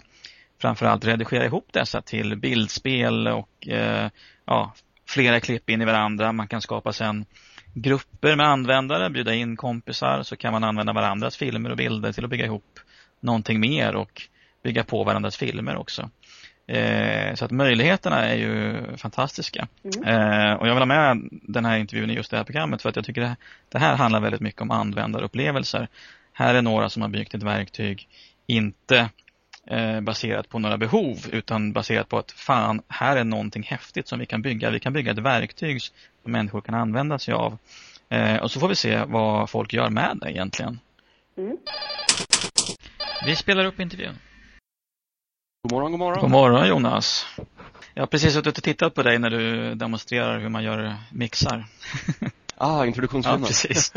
framförallt redigera ihop dessa till bildspel och eh, ja, flera klipp in i varandra. Man kan skapa sen grupper med användare, bjuda in kompisar så kan man använda varandras filmer och bilder till att bygga ihop någonting mer och bygga på varandras filmer också. Eh, så att möjligheterna är ju fantastiska. Mm. Eh, och jag vill ha med den här intervjun i just det här programmet för att jag tycker det, det här handlar väldigt mycket om användarupplevelser. Här är några som har byggt ett verktyg, inte eh, baserat på några behov utan baserat på att fan, här är någonting häftigt som vi kan bygga. Vi kan bygga ett verktyg som människor kan använda sig av. Eh, och så får vi se vad folk gör med det egentligen. Mm. Vi spelar upp intervjun. God morgon, god morgon. God morgon Jonas. Jag har precis suttit och tittat på dig när du demonstrerar hur man gör mixar. Ah, introduktionsfilmen. Ja, precis.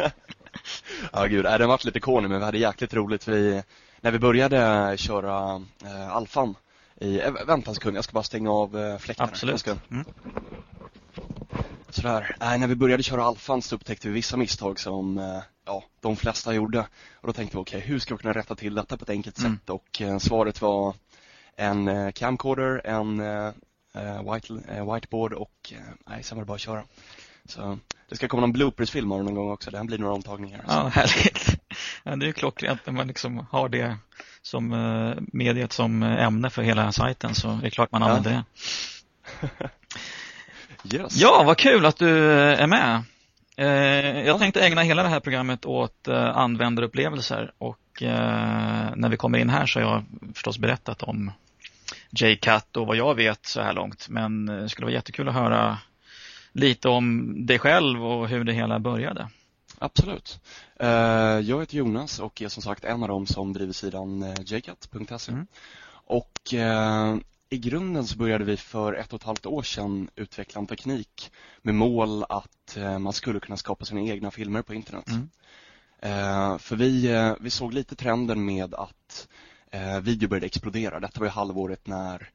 ja, gud. Den varit lite corny, men vi hade jäkligt roligt. Vi, när vi började köra eh, alfan i, äh, vänta en sekund, jag ska bara stänga av eh, fläktarna. Absolut. Mm. Sådär. Äh, när vi började köra alfan så upptäckte vi vissa misstag som eh, ja, de flesta gjorde. Och då tänkte vi, okej, okay, hur ska vi kunna rätta till detta på ett enkelt mm. sätt? Och eh, svaret var en eh, camcorder, en eh, white, whiteboard och nej, sen var det bara att köra. Så det ska komma någon bloopersfilm av någon gång också. Det blir några omtagningar. Ja, härligt. Ja, det är ju klockrent när man liksom har det som mediet som ämne för hela sajten så det är klart man använder ja. det. yes. Ja, vad kul att du är med. Jag tänkte ägna hela det här programmet åt användarupplevelser och när vi kommer in här så har jag förstås berättat om J-Cut och vad jag vet så här långt. Men det skulle vara jättekul att höra lite om dig själv och hur det hela började. Absolut. Eh, jag heter Jonas och är som sagt en av dem som driver sidan eh, jcut.se. Mm. Och eh, i grunden så började vi för ett och ett halvt år sedan utveckla en teknik med mål att man skulle kunna skapa sina egna filmer på internet. Mm. För vi, vi såg lite trenden med att video började explodera. Detta var ju halvåret när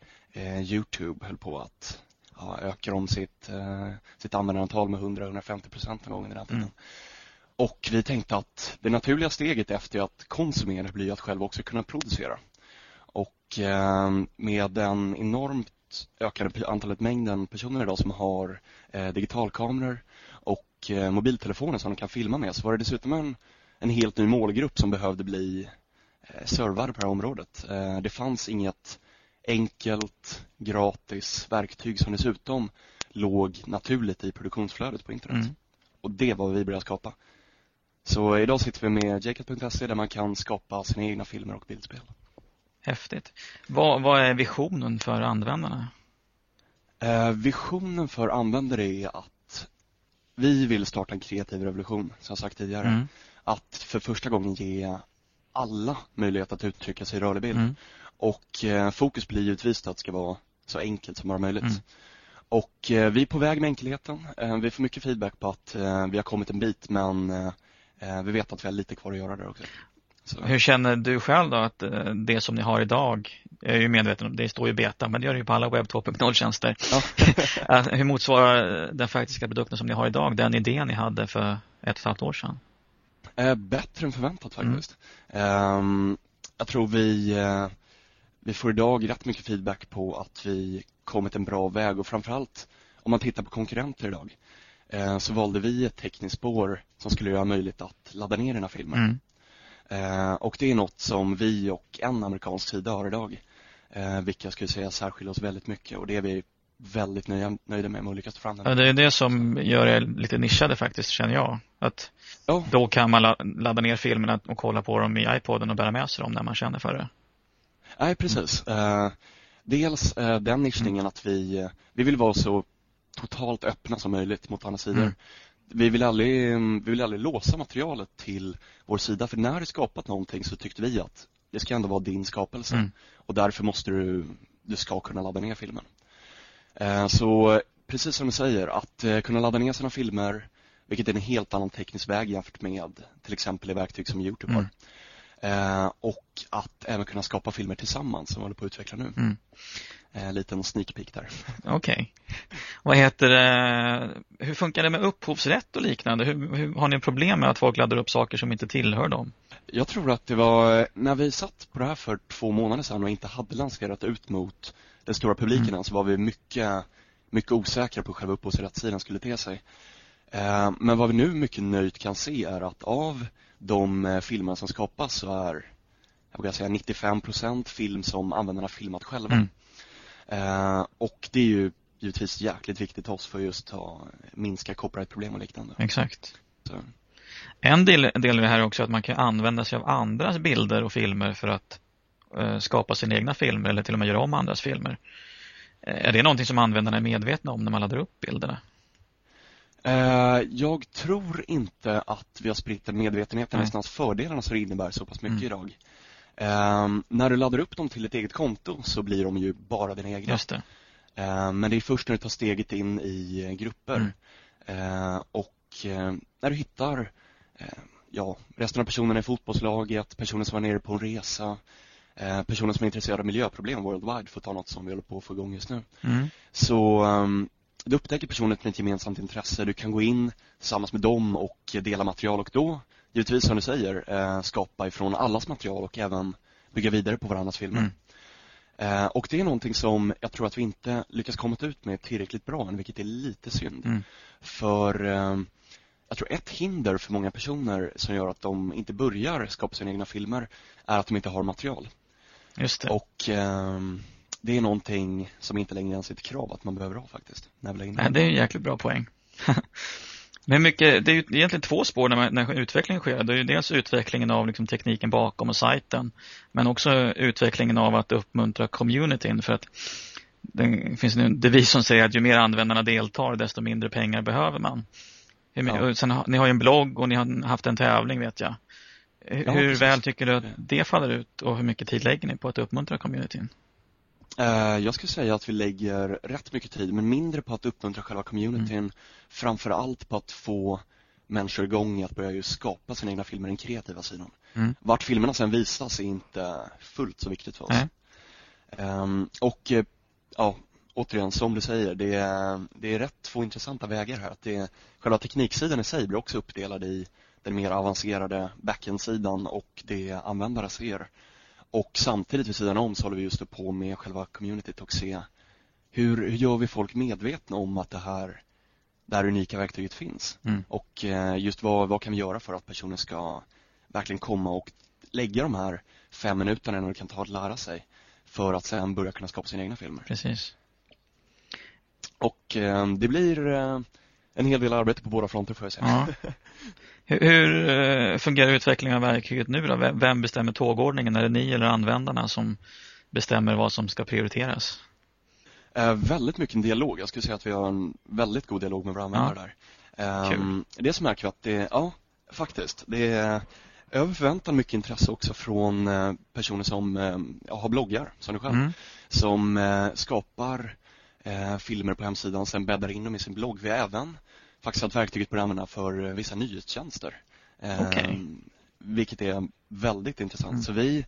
Youtube höll på att ja, öka om sitt, eh, sitt användarantal med 100-150 procent någon gång under den tiden. Mm. Och vi tänkte att det naturliga steget efter att konsumera blir att själv också kunna producera. Och eh, med den enormt ökade antalet mängden personer idag som har eh, digitalkameror och eh, mobiltelefoner som de kan filma med så var det dessutom en, en helt ny målgrupp som behövde bli Eh, servare på det här området. Eh, det fanns inget enkelt, gratis verktyg som dessutom låg naturligt i produktionsflödet på internet. Mm. Och det var vad vi började skapa. Så idag sitter vi med jcat.se där man kan skapa sina egna filmer och bildspel. Häftigt. Vad, vad är visionen för användarna? Eh, visionen för användare är att vi vill starta en kreativ revolution, som jag sagt tidigare. Mm. Att för första gången ge alla möjlighet att uttrycka sig i rörlig bild. Mm. Och eh, fokus blir givetvis att det ska vara så enkelt som bara möjligt. Mm. Och eh, vi är på väg med enkelheten. Eh, vi får mycket feedback på att vi har kommit en bit men vi vet att vi har lite kvar att göra där också. Så. Hur känner du själv då att det som ni har idag, jag är ju medveten om det står ju beta, men det gör det ju på alla webb 2.0-tjänster. Ja. Hur motsvarar den faktiska produkten som ni har idag den idén ni hade för ett och ett halvt år sedan? Bättre än förväntat faktiskt. Mm. jag tror vi, vi får idag rätt mycket feedback på att vi kommit en bra väg och framförallt om man tittar på konkurrenter idag eh, så valde vi ett tekniskt spår som skulle göra möjligt att ladda ner dina filmer. Mm. Eh, och det är något som vi och en amerikansk sida har idag. Eh, vilka jag skulle säga särskiljer oss väldigt mycket och det är vi väldigt nöjda, nöjda med med att lyckas fram den. Ja, det är det som gör det lite nischade faktiskt, känner jag. Att ja. Då kan man ladda ner filmerna och kolla på dem i iPoden och bära med sig dem när man känner för det. Nej, precis. Mm. Dels eh, den nischningen att vi, vi vill vara så totalt öppna som möjligt mot andra sidor. Mm. Vi, vill aldrig, vi vill aldrig låsa materialet till vår sida för när du skapat någonting så tyckte vi att det ska ändå vara din skapelse Mm. och därför måste du, du ska kunna ladda ner filmen. Eh, Så precis som du säger, att kunna ladda ner sina filmer, vilket är en helt annan teknisk väg jämfört med till exempel det verktyg som Youtube har. Eh, Och att även kunna skapa filmer tillsammans som vi håller på att utveckla nu. Mm. En liten sneak peek där. Okej. Vad heter det? Hur funkar det med upphovsrätt och liknande? Hur, hur, har ni problem med att folk laddar upp saker som inte tillhör dem? Jag tror att det var när vi satt på det här för två månader sedan och inte hade lanserat ut mot den stora publiken Mm. så var vi mycket, mycket osäkra på hur själva upphovsrättssidan skulle te sig. Eh, Men vad vi nu mycket nöjt kan se är att av de eh, filmer som skapas så är, jag vågar säga 95% film som användarna filmat själva. Mm. Eh, Och det är ju givetvis jäkligt viktigt för oss för just att minska copyrightproblem och liknande. Exakt. Så. En del, del i det här är också att man kan använda sig av andras bilder och filmer för att eh, skapa sina egna filmer eller till och med göra om andras filmer. Eh, är det någonting som användarna är medvetna om när man laddar upp bilderna? Eh, Jag tror inte att vi har spritt den medvetenheten, nästan fördelarna som det innebär så pass mycket Mm. idag. Ehm, när du laddar upp dem till ett eget konto så blir de ju bara dina egna. Just det. Ehm, men det är först när du tar steget in i eh, grupper Mm. Ehm, och eh, när du hittar ja, resten av personerna i fotbollslaget, personer som var nere på en resa, personer som är intresserade av miljöproblem worldwide för att ta något som vi håller på att få igång just nu. Mm. Så um, du upptäcker personer med ett gemensamt intresse. Du kan gå in tillsammans med dem och dela material och då, givetvis som du säger, eh, skapa ifrån allas material och även bygga vidare på varandras filmer. Mm. Eh, och det är någonting som jag tror att vi inte lyckas komma ut med tillräckligt bra än, vilket är lite synd. Mm. För eh, jag tror ett hinder för många personer som gör att de inte börjar skapa sina egna filmer är att de inte har material. Just det. Och ehm, det är någonting som inte längre ens är ett krav att man behöver ha faktiskt. När vi Nej, det är en jäkligt bra poäng. Men mycket, det är ju egentligen två spår när, man, när utvecklingen sker. Det är ju dels utvecklingen av liksom tekniken bakom och sajten. Men också utvecklingen av att uppmuntra communityn. För att det finns en devis som säger att ju mer användarna deltar desto mindre pengar behöver man. Ja. sen, ni har ju en blogg och ni har haft en tävling vet jag. Hur Ja, väl tycker du att det faller ut och hur mycket tid lägger ni på att uppmuntra communityn? Eh, Jag skulle säga att vi lägger rätt mycket tid, men mindre på att uppmuntra själva communityn. Mm. Framför allt på att få människor igång i att börja skapa sina egna filmer, den kreativa sidan. Mm. Vart filmerna sen visas är inte fullt så viktigt för oss. Ehm, och eh, ja, återigen, som du säger, det är, det är rätt två intressanta vägar här. Att det är, själva tekniksidan i sig blir också uppdelad i den mer avancerade backend-sidan och det användare ser. Och samtidigt vid sidan om så håller vi just på med själva communityt och se hur, hur gör vi folk medvetna om att det här, det här unika verktyget finns? Mm. Och eh, just vad, vad kan vi göra för att personer ska verkligen komma och lägga de här fem minuterna när det kan ta att lära sig för att sen börja kunna skapa sina egna filmer. Precis. Och eh, det blir eh, en hel del arbete på båda fronter får jag säga. Ja. Hur, hur eh, fungerar utvecklingen av verktyget nu då? Vem- bestämmer tågordningen? Är det ni eller användarna som bestämmer vad som ska prioriteras? Eh, väldigt mycket en dialog. Jag skulle säga att vi har en väldigt god dialog med våra användare där. Kul. Eh, det som märker vi att det, ja, faktiskt. Det är över förväntan mycket intresse också från eh, personer som eh, ja, har bloggar, som du själv, Mm. som skapar eh, filmer på hemsidan och sen bäddar in dem i sin blogg. Vi har även faktiskt haft verktyget börjat använda för eh, vissa nyhetstjänster. Eh, Okej. Vilket är väldigt intressant. Mm. Så vi,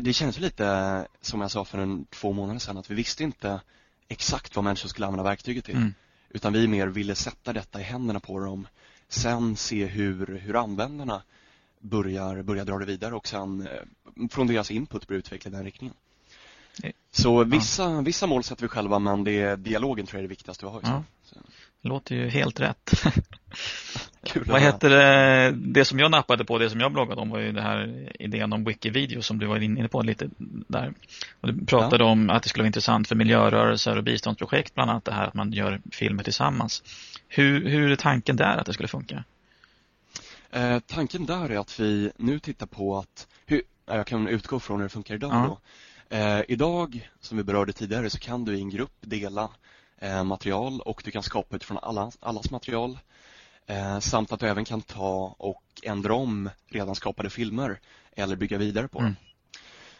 det känns lite som jag sa för en två månader sedan att vi visste inte exakt vad människor skulle använda verktyget till. Mm. Utan vi mer ville sätta detta i händerna på dem. Sen se hur, hur användarna börjar, börjar dra det vidare och sen eh, från deras input börja utveckla den riktningen. Så vissa, vissa mål sätter vi själva men det är dialogen tror jag är det viktigaste vi har Ja. Låter ju helt rätt. kul Vad heter det? Det som jag nappade på, det som jag bloggade om var ju det här idén om Wikivideo som du var inne på lite där. Och du pratade om att det skulle vara intressant för miljörörelser och biståndsprojekt, bland annat det här att man gör filmer tillsammans. Hur, hur är tanken där att det skulle funka? Eh, tanken där är att vi nu tittar på att, hur, ja, jag kan utgå från hur det funkar idag Ja. då. Eh, idag, som vi berörde tidigare, så kan du i en grupp dela eh, material och du kan skapa utifrån alla, allas material. Eh, samt att du även kan ta och ändra om redan skapade filmer eller bygga vidare på dem. Mm.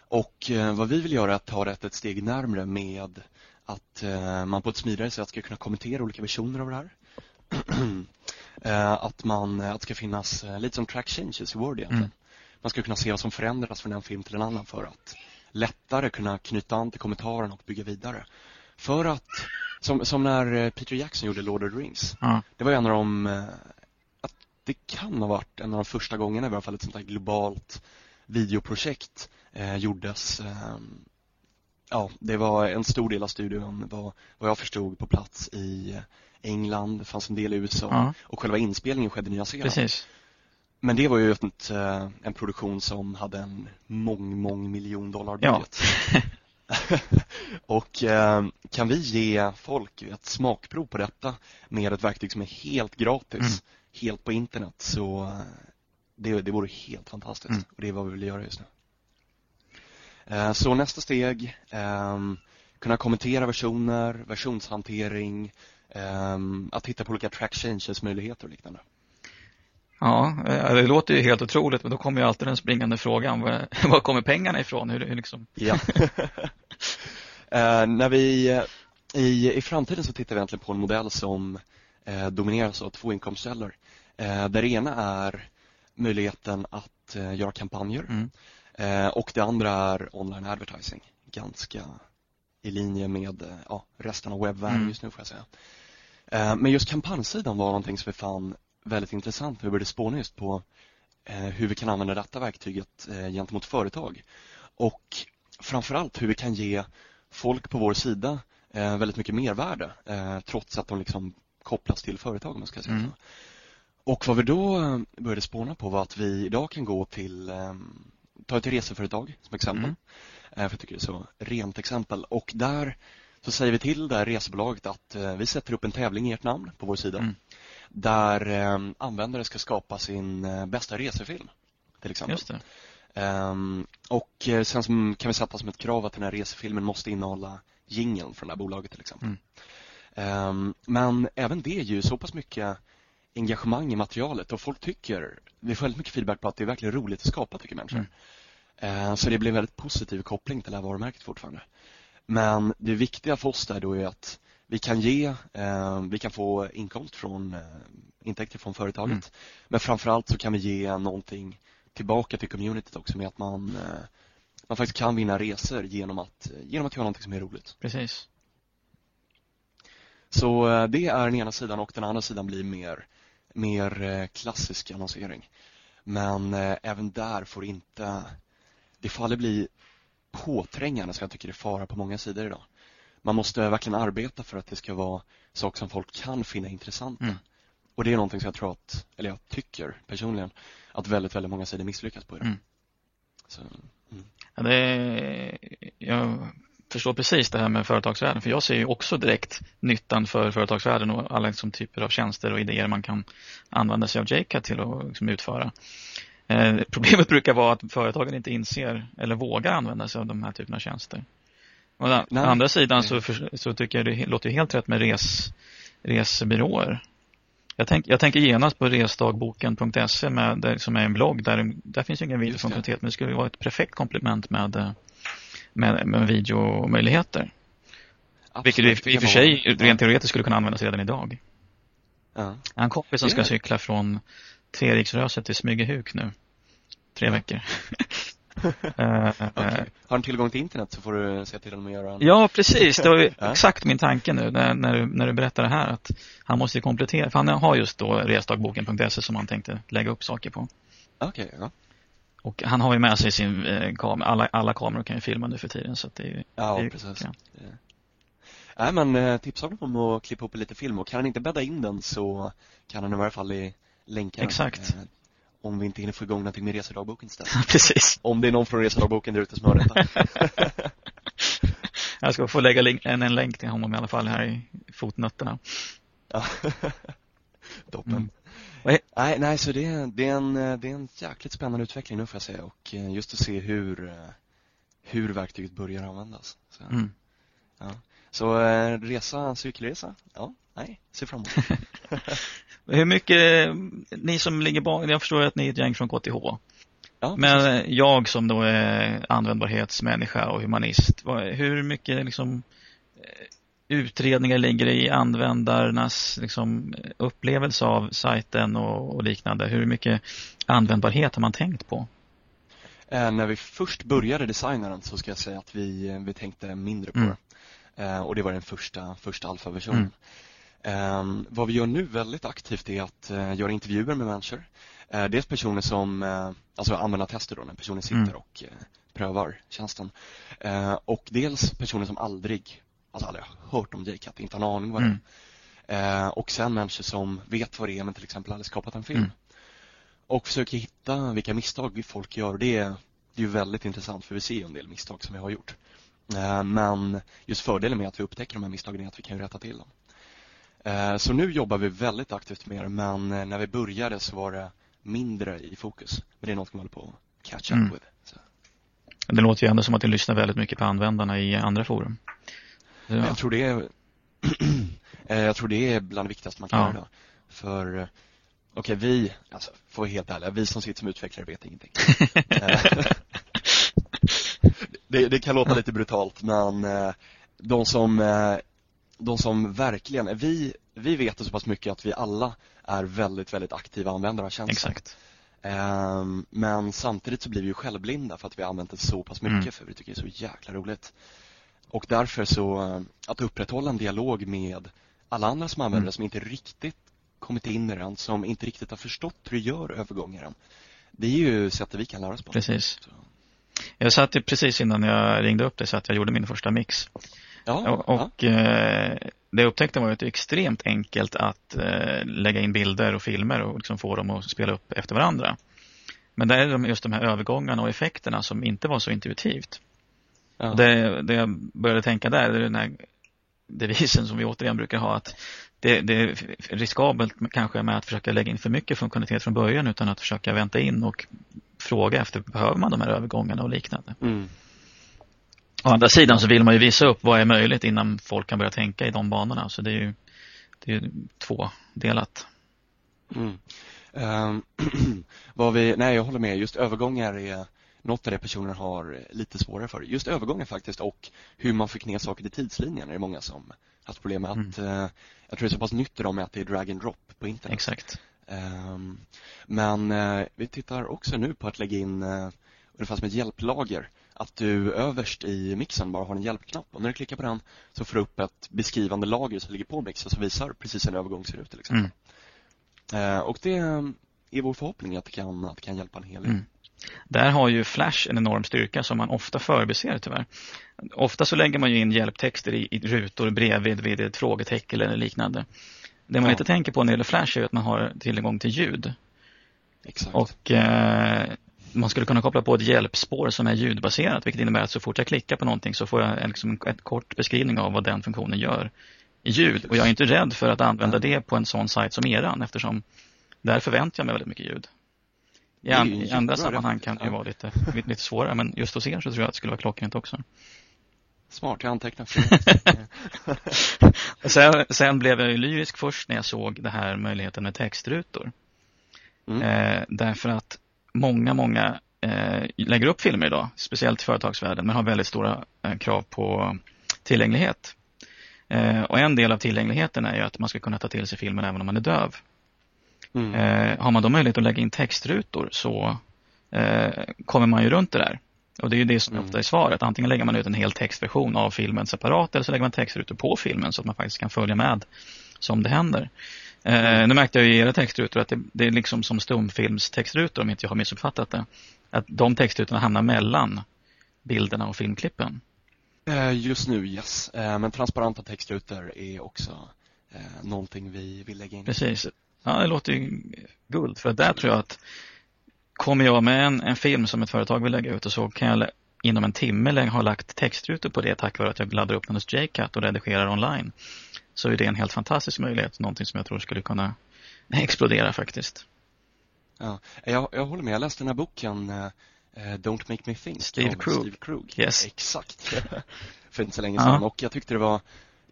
Och eh, vad vi vill göra är att ta det ett steg närmre med att eh, man på ett smidigare sätt ska kunna kommentera olika versioner av det här. Eh, att, man, att det ska finnas lite som track changes i Word egentligen. Mm. Man ska kunna se vad som förändras från en film till en annan för att lättare kunna knyta an till kommentaren och bygga vidare. För att, som, som när eh, Peter Jackson gjorde Lord of the Rings. Ja. Det var en av de, eh, att det kan ha varit en av de första gångerna i alla fall ett sånt här globalt videoprojekt eh, gjordes. Eh, ja, det var en stor del av studion var, vad jag förstod på plats i England, det fanns en del i USA Ja. och själva inspelningen skedde i Nya Zeeland. Precis. Men det var ju ett, eh, en produktion som hade en mång, mång miljon dollar Ja. budget. och eh, kan vi ge folk ett smakprov på detta med ett verktyg som är helt gratis, Mm. helt på internet så eh, det, det vore helt fantastiskt Mm. och det är vad vi vill göra just nu. Eh, Så nästa steg, ehm, kunna kommentera versioner, versionshantering, ehm, att titta på olika track changes möjligheter och liknande. Ja, eh, det låter ju helt otroligt men då kommer ju alltid den springande frågan. Var, var kommer pengarna ifrån? Hur, hur liksom... Ja. Eh, när vi, eh, i, I framtiden så tittar vi egentligen på en modell som eh, domineras av två inkomstkällor. Eh, där det ena är möjligheten att eh, göra kampanjer Mm. eh, och det andra är online advertising. Ganska i linje med eh, ja, resten av webbvärlden Mm. just nu får jag säga. Men just kampanjsidan var någonting som vi fann väldigt intressant när vi började spåna just på eh, hur vi kan använda detta verktyget eh, gentemot företag. Och framförallt hur vi kan ge folk på vår sida eh, väldigt mycket mervärde trots att de liksom kopplas till företag om man ska säga Mm. Och vad vi då började spåna på var att vi idag kan gå till, ta ett reseföretag som exempel. Mm. För jag tycker det är så rent exempel. Och där så säger vi till det här resebolaget att vi sätter upp en tävling i ert namn på vår sida. Mm. Där eh, användare ska skapa sin eh, bästa resefilm. Till exempel. Just det. Ehm, och eh, sen som kan vi sätta som ett krav att den här resefilmen måste innehålla jingeln från det här bolaget till exempel. Mm. Ehm, men även det ger ju så pass mycket engagemang i materialet och folk tycker, vi får väldigt mycket feedback på att det är verkligen roligt att skapa tycker människor. Mm. Ehm, så det blir en väldigt positiv koppling till det här varumärket fortfarande. Men det viktiga för oss där då är att vi kan ge, eh, vi kan få inkomst från, eh, intäkter från företaget. Mm. Men framförallt så kan vi ge någonting tillbaka till communityt också med att man, eh, man faktiskt kan vinna resor genom att, genom att göra någonting som är roligt. Precis. Så det är den ena sidan och den andra sidan blir mer, mer klassisk annonsering. Men även där får inte, det får aldrig bli påträngande som jag tycker det är fara på många sidor idag. Man måste verkligen arbeta för att det ska vara saker som folk kan finna intressanta. Mm. Och det är någonting som jag tror att, eller jag tycker personligen, att väldigt, väldigt många sidor misslyckas på idag. Mm. Så, mm. Ja, det är, jag förstår precis det här med företagsvärlden för jag ser ju också direkt nyttan för företagsvärlden och alla liksom typer av tjänster och idéer man kan använda sig av JCA till att liksom utföra. Eh, problemet brukar vara att företagen inte inser eller vågar använda sig av de här typerna av tjänster. Å andra sidan så, så tycker jag det låter helt rätt med res, resebyråer. Jag, tänk, jag tänker genast på resdagboken.se med, där, som är en blogg. Där, där finns ju ingen videofunktionalitet men det skulle vara ett perfekt komplement med, eh, med, med videomöjligheter. Vilket Absolut, i, i och för sig vara- rent teoretiskt skulle kunna användas redan idag. Ja. En kompis som ska cykla från Treriksröset till Smygehuk nu. Tre veckor. Eh, Okej. eh, Har du tillgång till internet så får du se till dem att göra en Ja, precis. Det var Ja. exakt min tanke nu när, när, du, när du berättar det här. att Han måste ju komplettera, för han har just då resdagboken.se som han tänkte lägga upp saker på. Okej, ja. Och han har ju med sig sin eh, kamera, alla, alla kameror kan ju filma nu för tiden så det är Ja, det är precis. Det- Nej men eh, tipsa honom om att klippa upp lite film och kan han inte bädda in den så kan han i varje fall i länka Exakt. Eh, om vi inte hinner få igång någonting med resedagboken istället. Precis. Om det är någon från resedagboken där ute som hör detta. Jag ska få lägga en, en länk till honom i alla fall här i fotnötterna. Ja. Toppen. Mm. Är- Nej, nej, så det är, det, är en, eh, det är en jäkligt spännande utveckling nu får jag säga och eh, just att se hur, eh, hur verktyget börjar användas. Så, Mm. ja. så eh, resa, cykelresa, ja, nej, se fram emot. Hur mycket, ni som ligger bakom, jag förstår att ni är ett gäng från KTH. Ja. Men jag som då är användbarhetsmänniska och humanist, hur mycket liksom eh, utredningar ligger i användarnas liksom, upplevelse av sajten och, och liknande? Hur mycket användbarhet har man tänkt på? Eh, när vi först började designa den så ska jag säga att vi, eh, vi tänkte mindre på Mm. det. Eh, och det var den första, första alfaversionen. Eh, vad vi gör nu väldigt aktivt är att eh, göra intervjuer med människor. Eh, dels personer som, eh, alltså användartester då, när personen sitter Mm. och prövar tjänsten. Och dels personer som aldrig, alltså aldrig har hört om JCat, inte har en aning vad det Mm. är. Eh, och sen människor som vet vad det är men till exempel aldrig skapat en film. Mm. Och försöker hitta vilka misstag folk gör. Det är, det är ju väldigt intressant för vi ser en del misstag som vi har gjort. Men just fördelen med att vi upptäcker de här misstagen är att vi kan rätta till dem. Eh, Så nu jobbar vi väldigt aktivt med det men eh, när vi började så var det mindre i fokus. Men det är något vi håller på att catch up Mm. with. Så. Det låter ju ändå som att ni lyssnar väldigt mycket på användarna i andra forum. Men Jag tror det är eh, Jag tror det är bland det viktigaste man kan Ja. göra idag. För Okej, vi, alltså, får vara helt ärliga, vi som sitter som utvecklare vet ingenting. Det, det kan låta lite brutalt men de som, de som verkligen, vi, vi vet så pass mycket att vi alla är väldigt, väldigt aktiva användare av tjänsten. Exakt. Ehm, Men samtidigt så blir vi ju självblinda för att vi har använt det så pass mycket Mm. för vi tycker det är så jäkla roligt. Och därför så, eh, att upprätthålla en dialog med alla andra som använder Mm. det som inte riktigt kommit in i den, som inte riktigt har förstått hur du gör den. Det är ju sättet vi kan lära oss på. Precis. Så. Jag satt precis innan jag ringde upp dig så att jag gjorde min första mix. Ja, Och, ja. eh, det jag upptäckte var att det är extremt enkelt att eh, lägga in bilder och filmer och liksom få dem att spela upp efter varandra. Men det är de- just de här övergångarna och effekterna som inte var så intuitivt. ja. Det, det jag började tänka där, det är den här devisen som vi återigen brukar ha att det, det är riskabelt kanske med att försöka lägga in för mycket funktionalitet från början utan att försöka vänta in och fråga efter, behöver man de här övergångarna och liknande? Mm. Å andra sidan så vill man ju visa upp vad är möjligt innan folk kan börja tänka i de banorna. Så det är ju, det är tvådelat. Mm. Ehm, vad vi, nej jag håller med, just övergångar är något av det personer har lite svårare för. Just övergångar faktiskt och hur man fick ner saker till tidslinjen är det många som haft problem med att, eh, jag tror det är så pass nytt idag med att det är drag and drop på internet. Exakt. Ehm, men eh, vi tittar också nu på att lägga in eh, ungefär som ett hjälplager. Att du överst i mixen bara har en hjälpknapp och när du klickar på den så får du upp ett beskrivande lager som ligger på mixen som visar precis hur en övergång ser ut till exempel. Mm. Eh, och det är vår förhoppning att det kan, att det kan hjälpa en hel del. Mm. Där har ju Flash en enorm styrka som man ofta förbiser tyvärr. Ofta så lägger man ju in hjälptexter i, i rutor bredvid vid ett frågetecken eller liknande. Det man Ja. inte tänker på när det gäller Flash är att man har tillgång till ljud. Exakt. Och eh, man skulle kunna koppla på ett hjälpspår som är ljudbaserat vilket innebär att så fort jag klickar på någonting så får jag en, liksom, en kort beskrivning av vad den funktionen gör i ljud. Och jag är inte rädd för att använda det på en sån sajt som eran eftersom där förväntar jag mig väldigt mycket ljud. I, an, i andra sammanhang kan det ju vara lite, lite, svårare men just hos er så tror jag att det skulle vara klockrent också. Smart, jag antecknar Sen, sen blev jag ju lyrisk först när jag såg det här möjligheten med textrutor. Mm. Eh, därför att många, många eh, lägger upp filmer idag, speciellt i företagsvärlden, men har väldigt stora eh, krav på tillgänglighet. Eh, och en del av tillgängligheten är ju att man ska kunna ta till sig filmen även om man är döv. Mm. Eh, har man då möjlighet att lägga in textrutor så eh, kommer man ju runt det där. Och det är ju det som Mm. ofta är svaret. Antingen lägger man ut en hel textversion av filmen separat eller så lägger man textrutor på filmen så att man faktiskt kan följa med som det händer. Eh, nu märkte jag i era textrutor att det, det är liksom som stumfilmstextrutor om inte jag har missuppfattat det. Att de textrutorna hamnar mellan bilderna och filmklippen. Eh, Just nu, yes. Eh, Men transparenta textrutor är också eh, någonting vi vill lägga in. Precis. Ja, det låter ju guld. För där tror jag att kommer jag med en, en film som ett företag vill lägga ut och så kan jag inom en timme ha lagt textrutor på det tack vare att jag laddar upp den hos JCat och redigerar online. Så är det en helt fantastisk möjlighet. Någonting som jag tror skulle kunna explodera faktiskt. Ja, jag, jag håller med. Jag läste den här boken eh, Don't Make Me Think Steve Krug. Steve Krug. Yes. Exakt. För inte så länge Ja. sedan och jag tyckte det var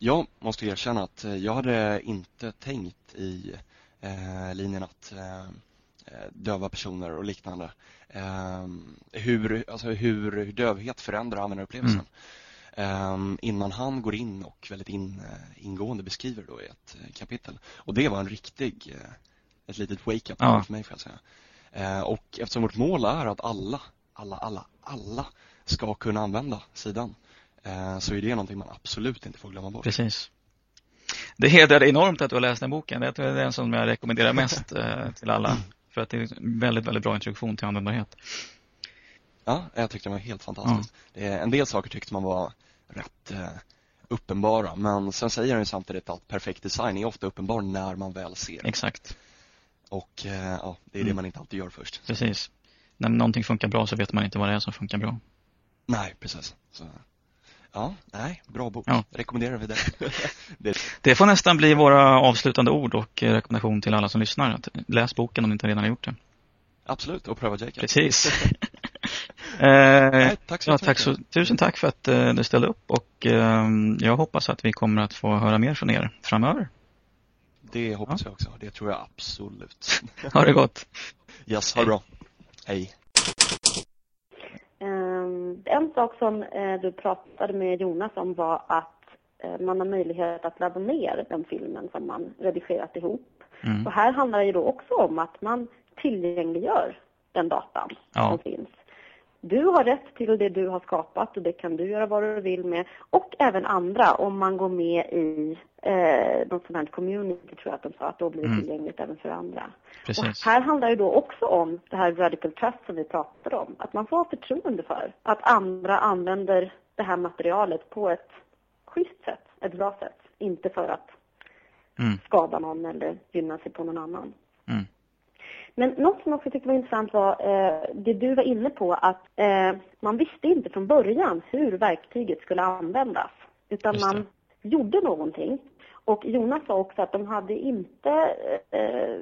jag måste erkänna att eh, jag hade inte tänkt i eh, linjen att eh, eh, döva personer och liknande eh, hur, alltså hur, hur dövhet förändrar användarupplevelsen. Eh, innan han går in och väldigt in, eh, ingående beskriver då i ett eh, kapitel. Och det var en riktig, eh, ett litet wake-up Ja. för mig får jag säga. Eh, och eftersom vårt mål är att alla, alla, alla, alla ska kunna använda sidan så är det någonting man absolut inte får glömma bort. Precis. Det hedrar enormt att du har läst den boken. Det är den som jag rekommenderar mest till alla. För att det är en väldigt, väldigt bra introduktion till användbarhet. Ja, jag tyckte det var helt fantastiskt. Det är, en del saker tyckte man var rätt eh, uppenbara men sen säger han ju samtidigt att perfekt design är ofta uppenbar när man väl ser den. Exakt, Och eh, ja, det är det Mm. man inte alltid gör först. precis. När någonting funkar bra så vet man inte vad det är som funkar bra. Nej, precis. Så, ja, nej, bra bok. Ja. Rekommenderar vi det. det. Det får nästan bli våra avslutande ord och rekommendation till alla som lyssnar. Att läs boken om ni inte redan har gjort det. Absolut, och pröva Jacob. Precis. Nej, eh, tack så ja, tack så, tusen tack för att eh, du ställde upp och eh, jag hoppas att vi kommer att få höra mer från er framöver. Det hoppas jag också. Det tror jag absolut. Ha det gott! Yes, ha det bra. Hej. Ehm, En sak som eh, du pratade med Jonas om var att man har möjlighet att ladda ner den filmen som man redigerat ihop. Mm. Och här handlar det ju då också om att man tillgängliggör den datan Ja. som finns. Du har rätt till det du har skapat och det kan du göra vad du vill med. Och även andra om man går med i eh, något sånt här community tror jag att de sa att då blir det Mm. tillgängligt även för andra. Precis. Och här handlar det då också om det här radical trust som vi pratade om. Att man får ha förtroende för att andra använder det här materialet på ett schysst sätt, ett bra sätt. Inte för att Mm. skada någon eller gynna sig på någon annan. Mm. Men något som jag också tyckte var intressant var eh, det du var inne på att eh, man visste inte från början hur verktyget skulle användas. Utan man gjorde någonting. Och Jonas sa också att de hade inte eh,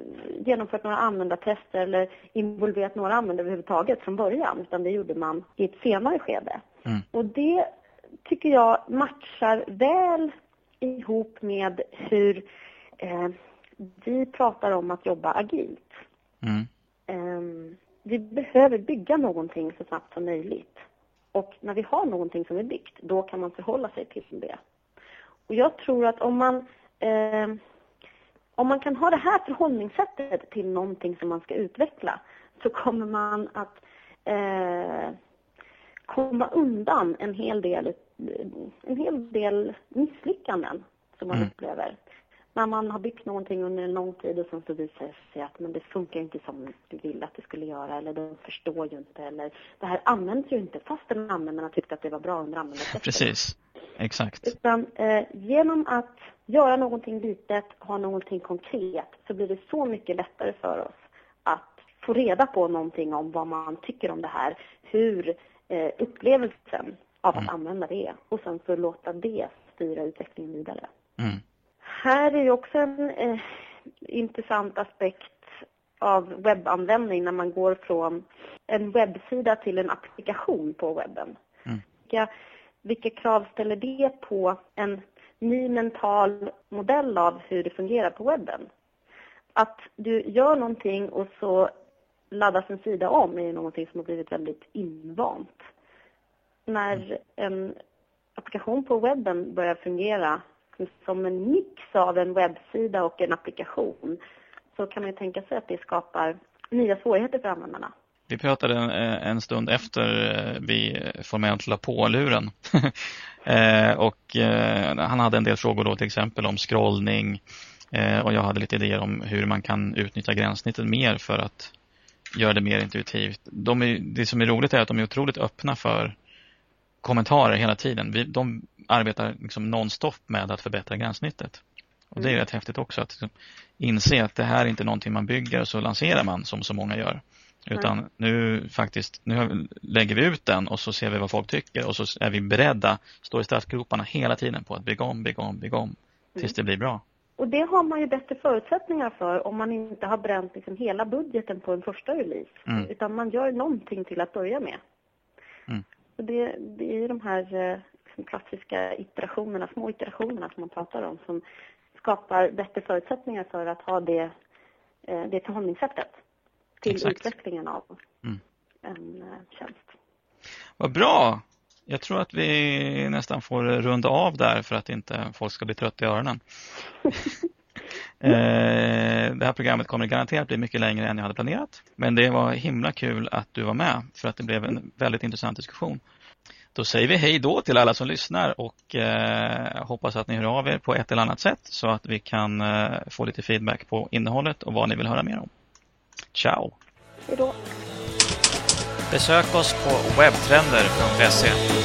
genomfört några användartester eller involverat några användare överhuvudtaget från början. Utan det gjorde man i ett senare skede. Mm. Och det tycker jag matchar väl ihop med hur eh, vi pratar om att jobba agilt. Mm. Ehm, vi behöver bygga någonting så snabbt som möjligt. Och när vi har någonting som är byggt, då kan man förhålla sig till det. Och jag tror att om man, ehm, om man kan ha det här förhållningssättet till någonting som man ska utveckla, så kommer man att eh, komma undan en hel del, en hel del misslyckanden som man Mm. upplever när man har byggt någonting under en lång tid och sen så visar det sig att men det funkar inte som du vill att det skulle göra eller de förstår ju inte eller det här används ju inte fastän användarna tyckte att det var bra under användartestet. Precis. Exakt. Utan eh, genom att göra någonting litet, ha någonting konkret så blir det så mycket lättare för oss att få reda på någonting om vad man tycker om det här, hur eh, upplevelsen av att Mm. använda det är och sen så låta det styra utvecklingen vidare. Mm. Här är ju också en eh, intressant aspekt av webbanvändning när man går från en webbsida till en applikation på webben. Mm. Vilka, vilka krav ställer det på en ny mental modell av hur det fungerar på webben? Att du gör någonting och så laddas en sida om är ju någonting som har blivit väldigt invant. När en applikation på webben börjar fungera som en mix av en webbsida och en applikation så kan man ju tänka sig att det skapar nya svårigheter för användarna. Vi pratade en, en stund efter eh, vi formellt la på luren. Eh, och eh, han hade en del frågor då till exempel om scrollning eh, och jag hade lite idéer om hur man kan utnyttja gränssnittet mer för att göra det mer intuitivt. De är, det som är roligt är att de är otroligt öppna för kommentarer hela tiden. Vi, de arbetar liksom nonstop med att förbättra gränssnittet. Och det är Mm. rätt häftigt också att liksom inse att det här är inte någonting man bygger och så lanserar man som så många gör. Utan nu faktiskt, nu lägger vi ut den och så ser vi vad folk tycker och så är vi beredda, står i startgroparna hela tiden på att bygga om, bygga om, bygga om tills Mm. det blir bra. och det har man ju bättre förutsättningar för om man inte har bränt liksom hela budgeten på en första release. Mm. Utan man gör någonting till att börja med. Mm. Så det, det är ju de här eh, liksom klassiska iterationerna, små iterationerna som man pratar om som skapar bättre förutsättningar för att ha det, eh, det förhållningssättet till Exakt. utvecklingen av Mm. en eh, tjänst. Vad bra! Jag tror att vi nästan får runda av där för att inte folk ska bli trötta i öronen. Eh, Det här programmet kommer garanterat bli mycket längre än jag hade planerat. Men det var himla kul att du var med för att det blev en väldigt intressant diskussion. Då säger vi hej då till alla som lyssnar och eh, hoppas att ni hör av er på ett eller annat sätt så att vi kan eh, få lite feedback på innehållet och vad ni vill höra mer om. Ciao! Hej då! Besök oss på webbtrender.se